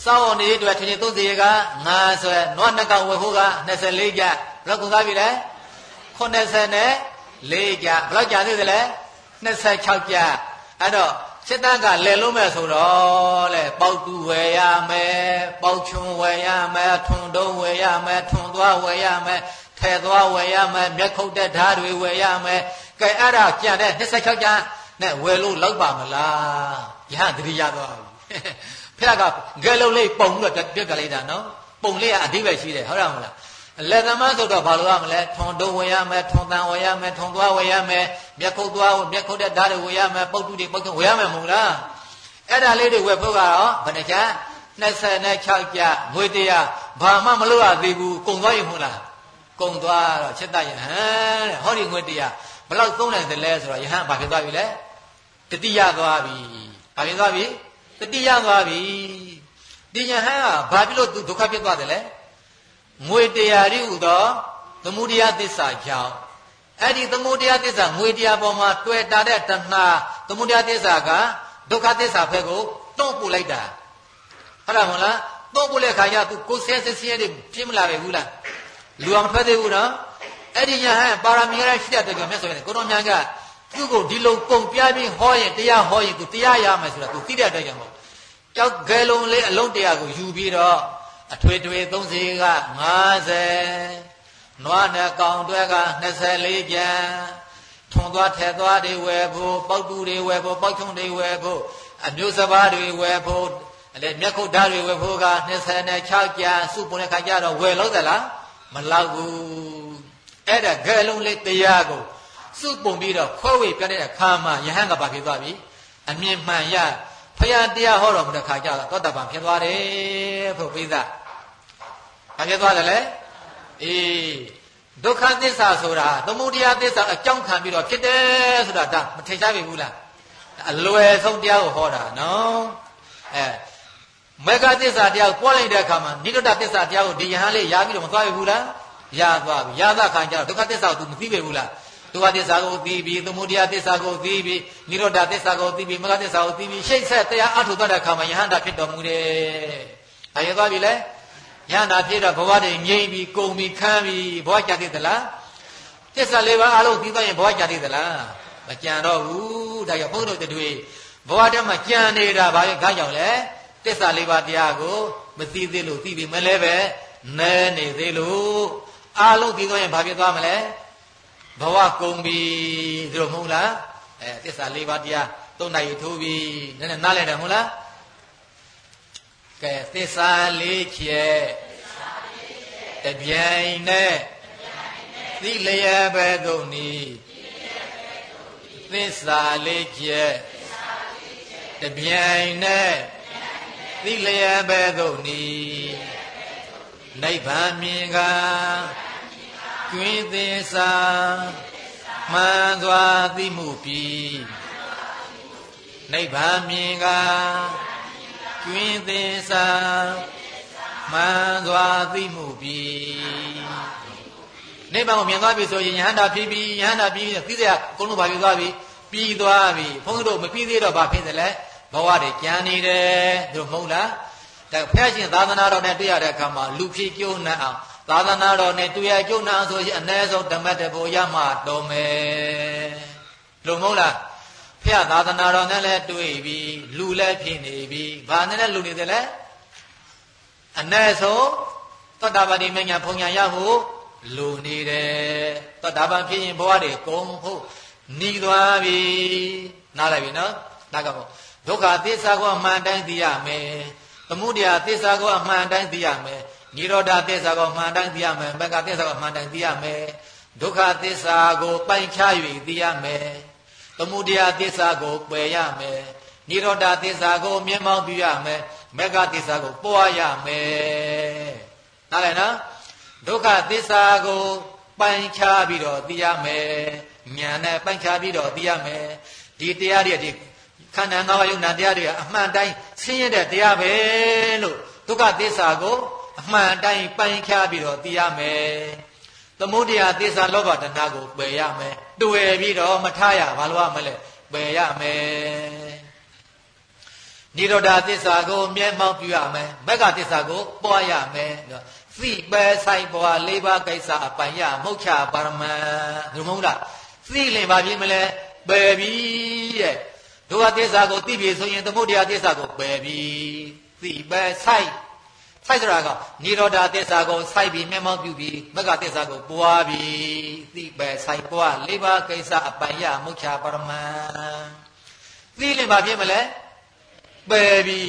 စောင်းနေအတွက်ထင်ထင်30ရိပ်က9ဆွဲနွားနှစ်ကောင်ဝယ်ဖို့က24ကြဘယ်ကုံသွားပြီလဲ80နဲ့4ကြဘယ်လောက်ကြာသေးသလဲ26ကြအဲ့တော့ စစ်တက်ကလဲလုံးမဲ့ဆိုတော့လေပေါက်တူဝယ်ရမယ်ပေါက်ချွန်ဝယ်ရမယ်ထွန်တုံးဝယ်ရမယ်ထွန်သွားဝယ်ရမယ်ထဲသွားဝယ်ရမယ်မျက်ခုတ်တဲ့ဓာတ်တွေဝယ်ရမယ်ကဲအဲ့ဒါကြံတဲ့26ကြနဲ့ဝယ်လို့လောက်ပါမလားယဟန်တတိယသွားပြီဖះကဂဲလုံးလေးပုံလို့ပြက်ကလေးတာနော်ပုံလေးကအဓိပ္ပာယ်ရှိတယ်ဟုတ်တယ်မလား လက်သမားဆိုတော့ဘာလို့ရမလဲထွန်တုံးဝယ်ရမယ်ထွန်တန်ဝယ်ရမယ်ထွန်သွားဝယ်ရမယ်မျက်ခုတ်သွားမျက်ခုတ်တဲ့ဓာတ်တွေဝယ်ရမယ်ပုတ်တုတွေပုတ်ထုံဝယ်ရမယ်မဟုတ်လားအဲ့ဒါလေးတွေဝယ်ဖို့ကတော့ဘယ်နှချမ်း26ကျငွေတရားဘာမှမလုပ်ရသေးဘူးကုံသွားရင်မဟုတ်လားကုံသွားတော့ချက်တရဟန်တဲ့ဟောဒီငွေတရားဘလောက်သုံးနိုင်သလဲဆိုတော့ယဟန်ဘာဖြစ်သွားပြီလဲတတိယသွားပြီဘာဖြစ်သွားပြီတတိယသွားပြီဒီယဟန်ကဘာဖြစ်လို့ဒုက္ခဖြစ်သွားတယ်လဲ ငွေတရားရိဟုသောသမုဒယသစ္စာကြောင့်အဲ့ဒီသမုဒယသစ္စာငွေတရားပေါ်မှာတွေ့တာတဲ့တဏှာသမုဒယသစ္စာကဒုက္ခသစ္စာဘက်ကိုတွန်းပို့လိုက်တာဟုတ်လားမဟုတ်လားတွန်းပို့တဲ့ခါကျသူကိုယ်ဆဲဆဲဆဲတွေပြင်းမလာပဲဘူးလားလူအောင်ထွက်သေးဘူးနော်အဲ့ဒီညာဟန်ပါရမီရရှိတဲ့တော်မြတ်စွာဘုရားကိုတော်များကသူ့ကိုဒီလိုပုံပြပြီးဟောရင်တရားဟောရင်သူတရားရမယ်ဆိုတာသူသိတဲ့အတွက်ကြောင့်မို့ကြောက်ကဲလုံးလေးအလုံးတရားကိုယူပြီးတော့ အထွေထွေ30က50နွားနဲ့ကောင်တွဲက24ကျန်ထွန်သွားထဲသွားတွေဝယ်ဖို့ပေါက်တူတွေဝယ်ဖို့ပေါက်ချုံတွေဝယ်ဖို့အမျိုးစဘာတွေဝယ်ဖို့အဲ့မြက်ခုတ်ဓာတ်တွေဝယ်ဖို့က26ကျန်စုပုံတဲ့ခါကျတော့ဝယ်လို့သလားမလောက်ဘူးအဲ့ဒါဂဲလုံးလေးတရားကိုစုပုံပြီးတော့ခွဲဝေပြတဲ့အခါမှာယဟန်ကဘာဖြစ်သွားပြီအမြင်မှန်ရ ဖရာတရားဟောတော်မူတဲ့ခါကျတော့သောတပန်ဖြစ်သွားတယ်ဖို့ပိသဘာဖြစ်သွားတယ်လဲအေးဒုက္ခသစ္စာဆိုတာသမုဒယသစ္စာအကြောင်းခံပြီးတော့ဖြစ်တယ်ဆိုတာဒါမထင်ရှားပြီဘူးလားအလွယ်ဆုံးတရားကိုဟောတာနော်အဲမေဃသစ္စာတရားကိုပွားလိုက်တဲ့အခါမှာနိရောဓသစ္စာတရားကိုဒီယဟန်လေးရပြီးတော့မသွားပြီဘူးလားရသွားပြီရသခံကြတော့ဒုက္ခသစ္စာကို तू မသိပြီဘူးလား ဒုက္ခသစ္စာကိုသိပြီသမုဒယသစ္စာကိုသိပြီနိရောဓသစ္စာကိုသိပြီမေဃသစ္စာကိုသိပြီရှိတ်ဆက်တရားအထုသွားတဲ့အခါမှာယဟန္တာဖြစ်တော်မူတယ်။ဘာရသွားပြီလဲ။ယဟန္တာဖြစ်တော့ဘဝတည်းငြိမ့်ပြီးကုံပြီးခမ်းပြီးဘဝကြသေးသလား။သစ္စာလေးပါးအလုံးသိသွားရင်ဘဝကြသေးသလား။မကြံတော့ဘူး။ဒါကြောင့်ဘုန်းတော်တွေဘဝတည်းမှာကြံနေတာဘာရဲ့ခါကြောင့်လဲ။သစ္စာလေးပါးတရားကိုမသိသေးလို့သိပြီမလဲပဲနဲနေသေးလို့အလုံးသိသွားရင်ဘာဖြစ်သွားမလဲ။ ဘဝကုန်ပြီဒီလိုမဟုတ်လားအဲသစ္စာ၄ပါးတရားသုံးနိုင်ထိုးပြီနည်းနည်းနားလည်တယ်မဟုတ်လားကဲသစ္စာ၄ချက်တပြိုင်နဲ့သိလျက်ပဲကုန်နီသစ္စာလေးချက်တပြိုင်နဲ့သိလျက်ပဲကုန်နီနိဗ္ဗာန်မြင်က ကျွင်းသေးစာမှန်စွာသိမှုပြီးနိဗ္ဗာန်မြင်ကကျွင်းသေးစာမှန်စွာသိမှုပြီးနိဗ္ဗာန်ကိုမြင်သွားပြီဆိုရင်ယဟန္တာဖြစ်ပြီးယဟန္တာပြီးသိစရာအကုန်လုံးပါပြီးသွားပြီပြီးသွားပြီဘုန်းကြီးတို့မပြီးသေးတော့ဘာဖြစ်သလဲဘဝတွေကြံနေတယ်တို့မဟုတ်လားဒါဖះရှင်သာသနာတော်နဲ့တွေ့ရတဲ့အခါမှာလူဖြစ်ကျိုးနှံ့အောင် သာသနာတော်နဲ့တွေ့ရကျုံနာဆိုရင်အ ਨੇ ဆုံးဓမ္မတဘူရမှတော်မယ်လို့မဟုတ်လားဖះသာသနာတော်နဲ့လည်းတွေ့ပြီလူလည်းဖြစ်နေပြီဘာနဲ့လဲလူနေတယ်လဲအ ਨੇ ဆုံးသတ္တပတိမညာဖုံညာရဖို့လူနေတယ်သတ္တပန်ဖြစ်ရင်ဘဝတွေကုန်ဖို့နီးသွားပြီနားလိုက်ပြီနော်နားကပေါ့ဒုက္ခသစ္စာကိုအမှန်တိုင်းသိရမယ်သမုဒယသစ္စာကိုအမှန်တိုင်းသိရမယ် និရောဓသစ္စာကိုအမှန်တိုင်းသိရမယ်ဘက်ကသစ္စာကိုအမှန်တိုင်းသိရမယ်ဒုက္ခသစ္စာကိုပိုင်ခြား၍သိရမယ်သမုဒယသစ္စာကိုပယ်ရမယ်និရောဓသစ္စာကိုမြင်မောင်းပြရမယ်မက္ကသစ္စာကိုပွားရမယ်နားလည်နော်ဒုက္ခသစ္စာကိုပိုင်ခြားပြီးတော့သိရမယ်ဉာဏ်နဲ့ပိုင်ခြားပြီးတော့သိရမယ်ဒီတရားတွေဒီခန္ဓာ၅ပါးယုံနာတရားတွေကအမှန်တိုင်းဆင်းရဲတဲ့တရားပဲလို့ဒုက္ခသစ္စာကို အမှန်တိုင်းပိုင်ခြားပြီးတော့သိရမယ်သမုဒယသစ္စာလောဘတဏှာကိုပယ်ရမယ်တွေ့ပြီးတော့မထရဘာလို့ရမလဲပယ်ရမယ်နိရောဓသစ္စာကိုမြဲမောက်ပြုရမယ်မက္ကသစ္စာကိုပွားရမယ်သိပဲဆိုင်ပွားလေးပါးကိစ္စအပိုင်ရမုတ်ချပါရမန်ဒီမဟုတ်လားသိလင်ပါပြီမလဲပယ်ပြီရဲ့ဒုက္ခသစ္စာကိုသိပြီဆိုရင်သမုဒယသစ္စာကိုပယ်ပြီသိပဲဆိုင် ဆိုင်ဆိုတာကနိရောဓသစ္စာကိုစိုက်ပြီးမျက်မှောက်ပြုပြီးမက္ကသစ္စာကိုပွားပြီးသိပဲဆိုင်ပွားလေးပါးကိစ္စအပိုင်ရမုတ်ချပါရမန်သိလင်ပါပြီမလဲပယ်ပြီ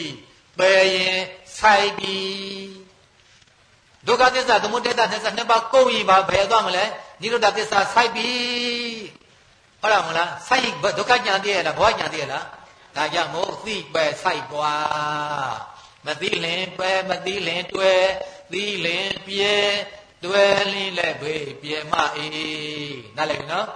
ပယ်ရင်ဆိုင်ပြီဒုက္ခသစ္စာသမုဒယသစ္စာနှစ်ပါးကုန်ရင်ပါဘယ်သွားမလဲနိရောဓသစ္စာဆိုင်ပြီဟုတ်လားမလားဆိုင်ဒုက္ခညာတည်းရလားဘဝညာတည်းရလားဒါကြောင့်မို့သိပယ်ဆိုင်ပွား မသိလင်ပယ်မသိလင်တွယ်သိလင်ပြဲတွယ်လင်းလက်ဘေးပြဲမအေးနားလည်ပြီနော်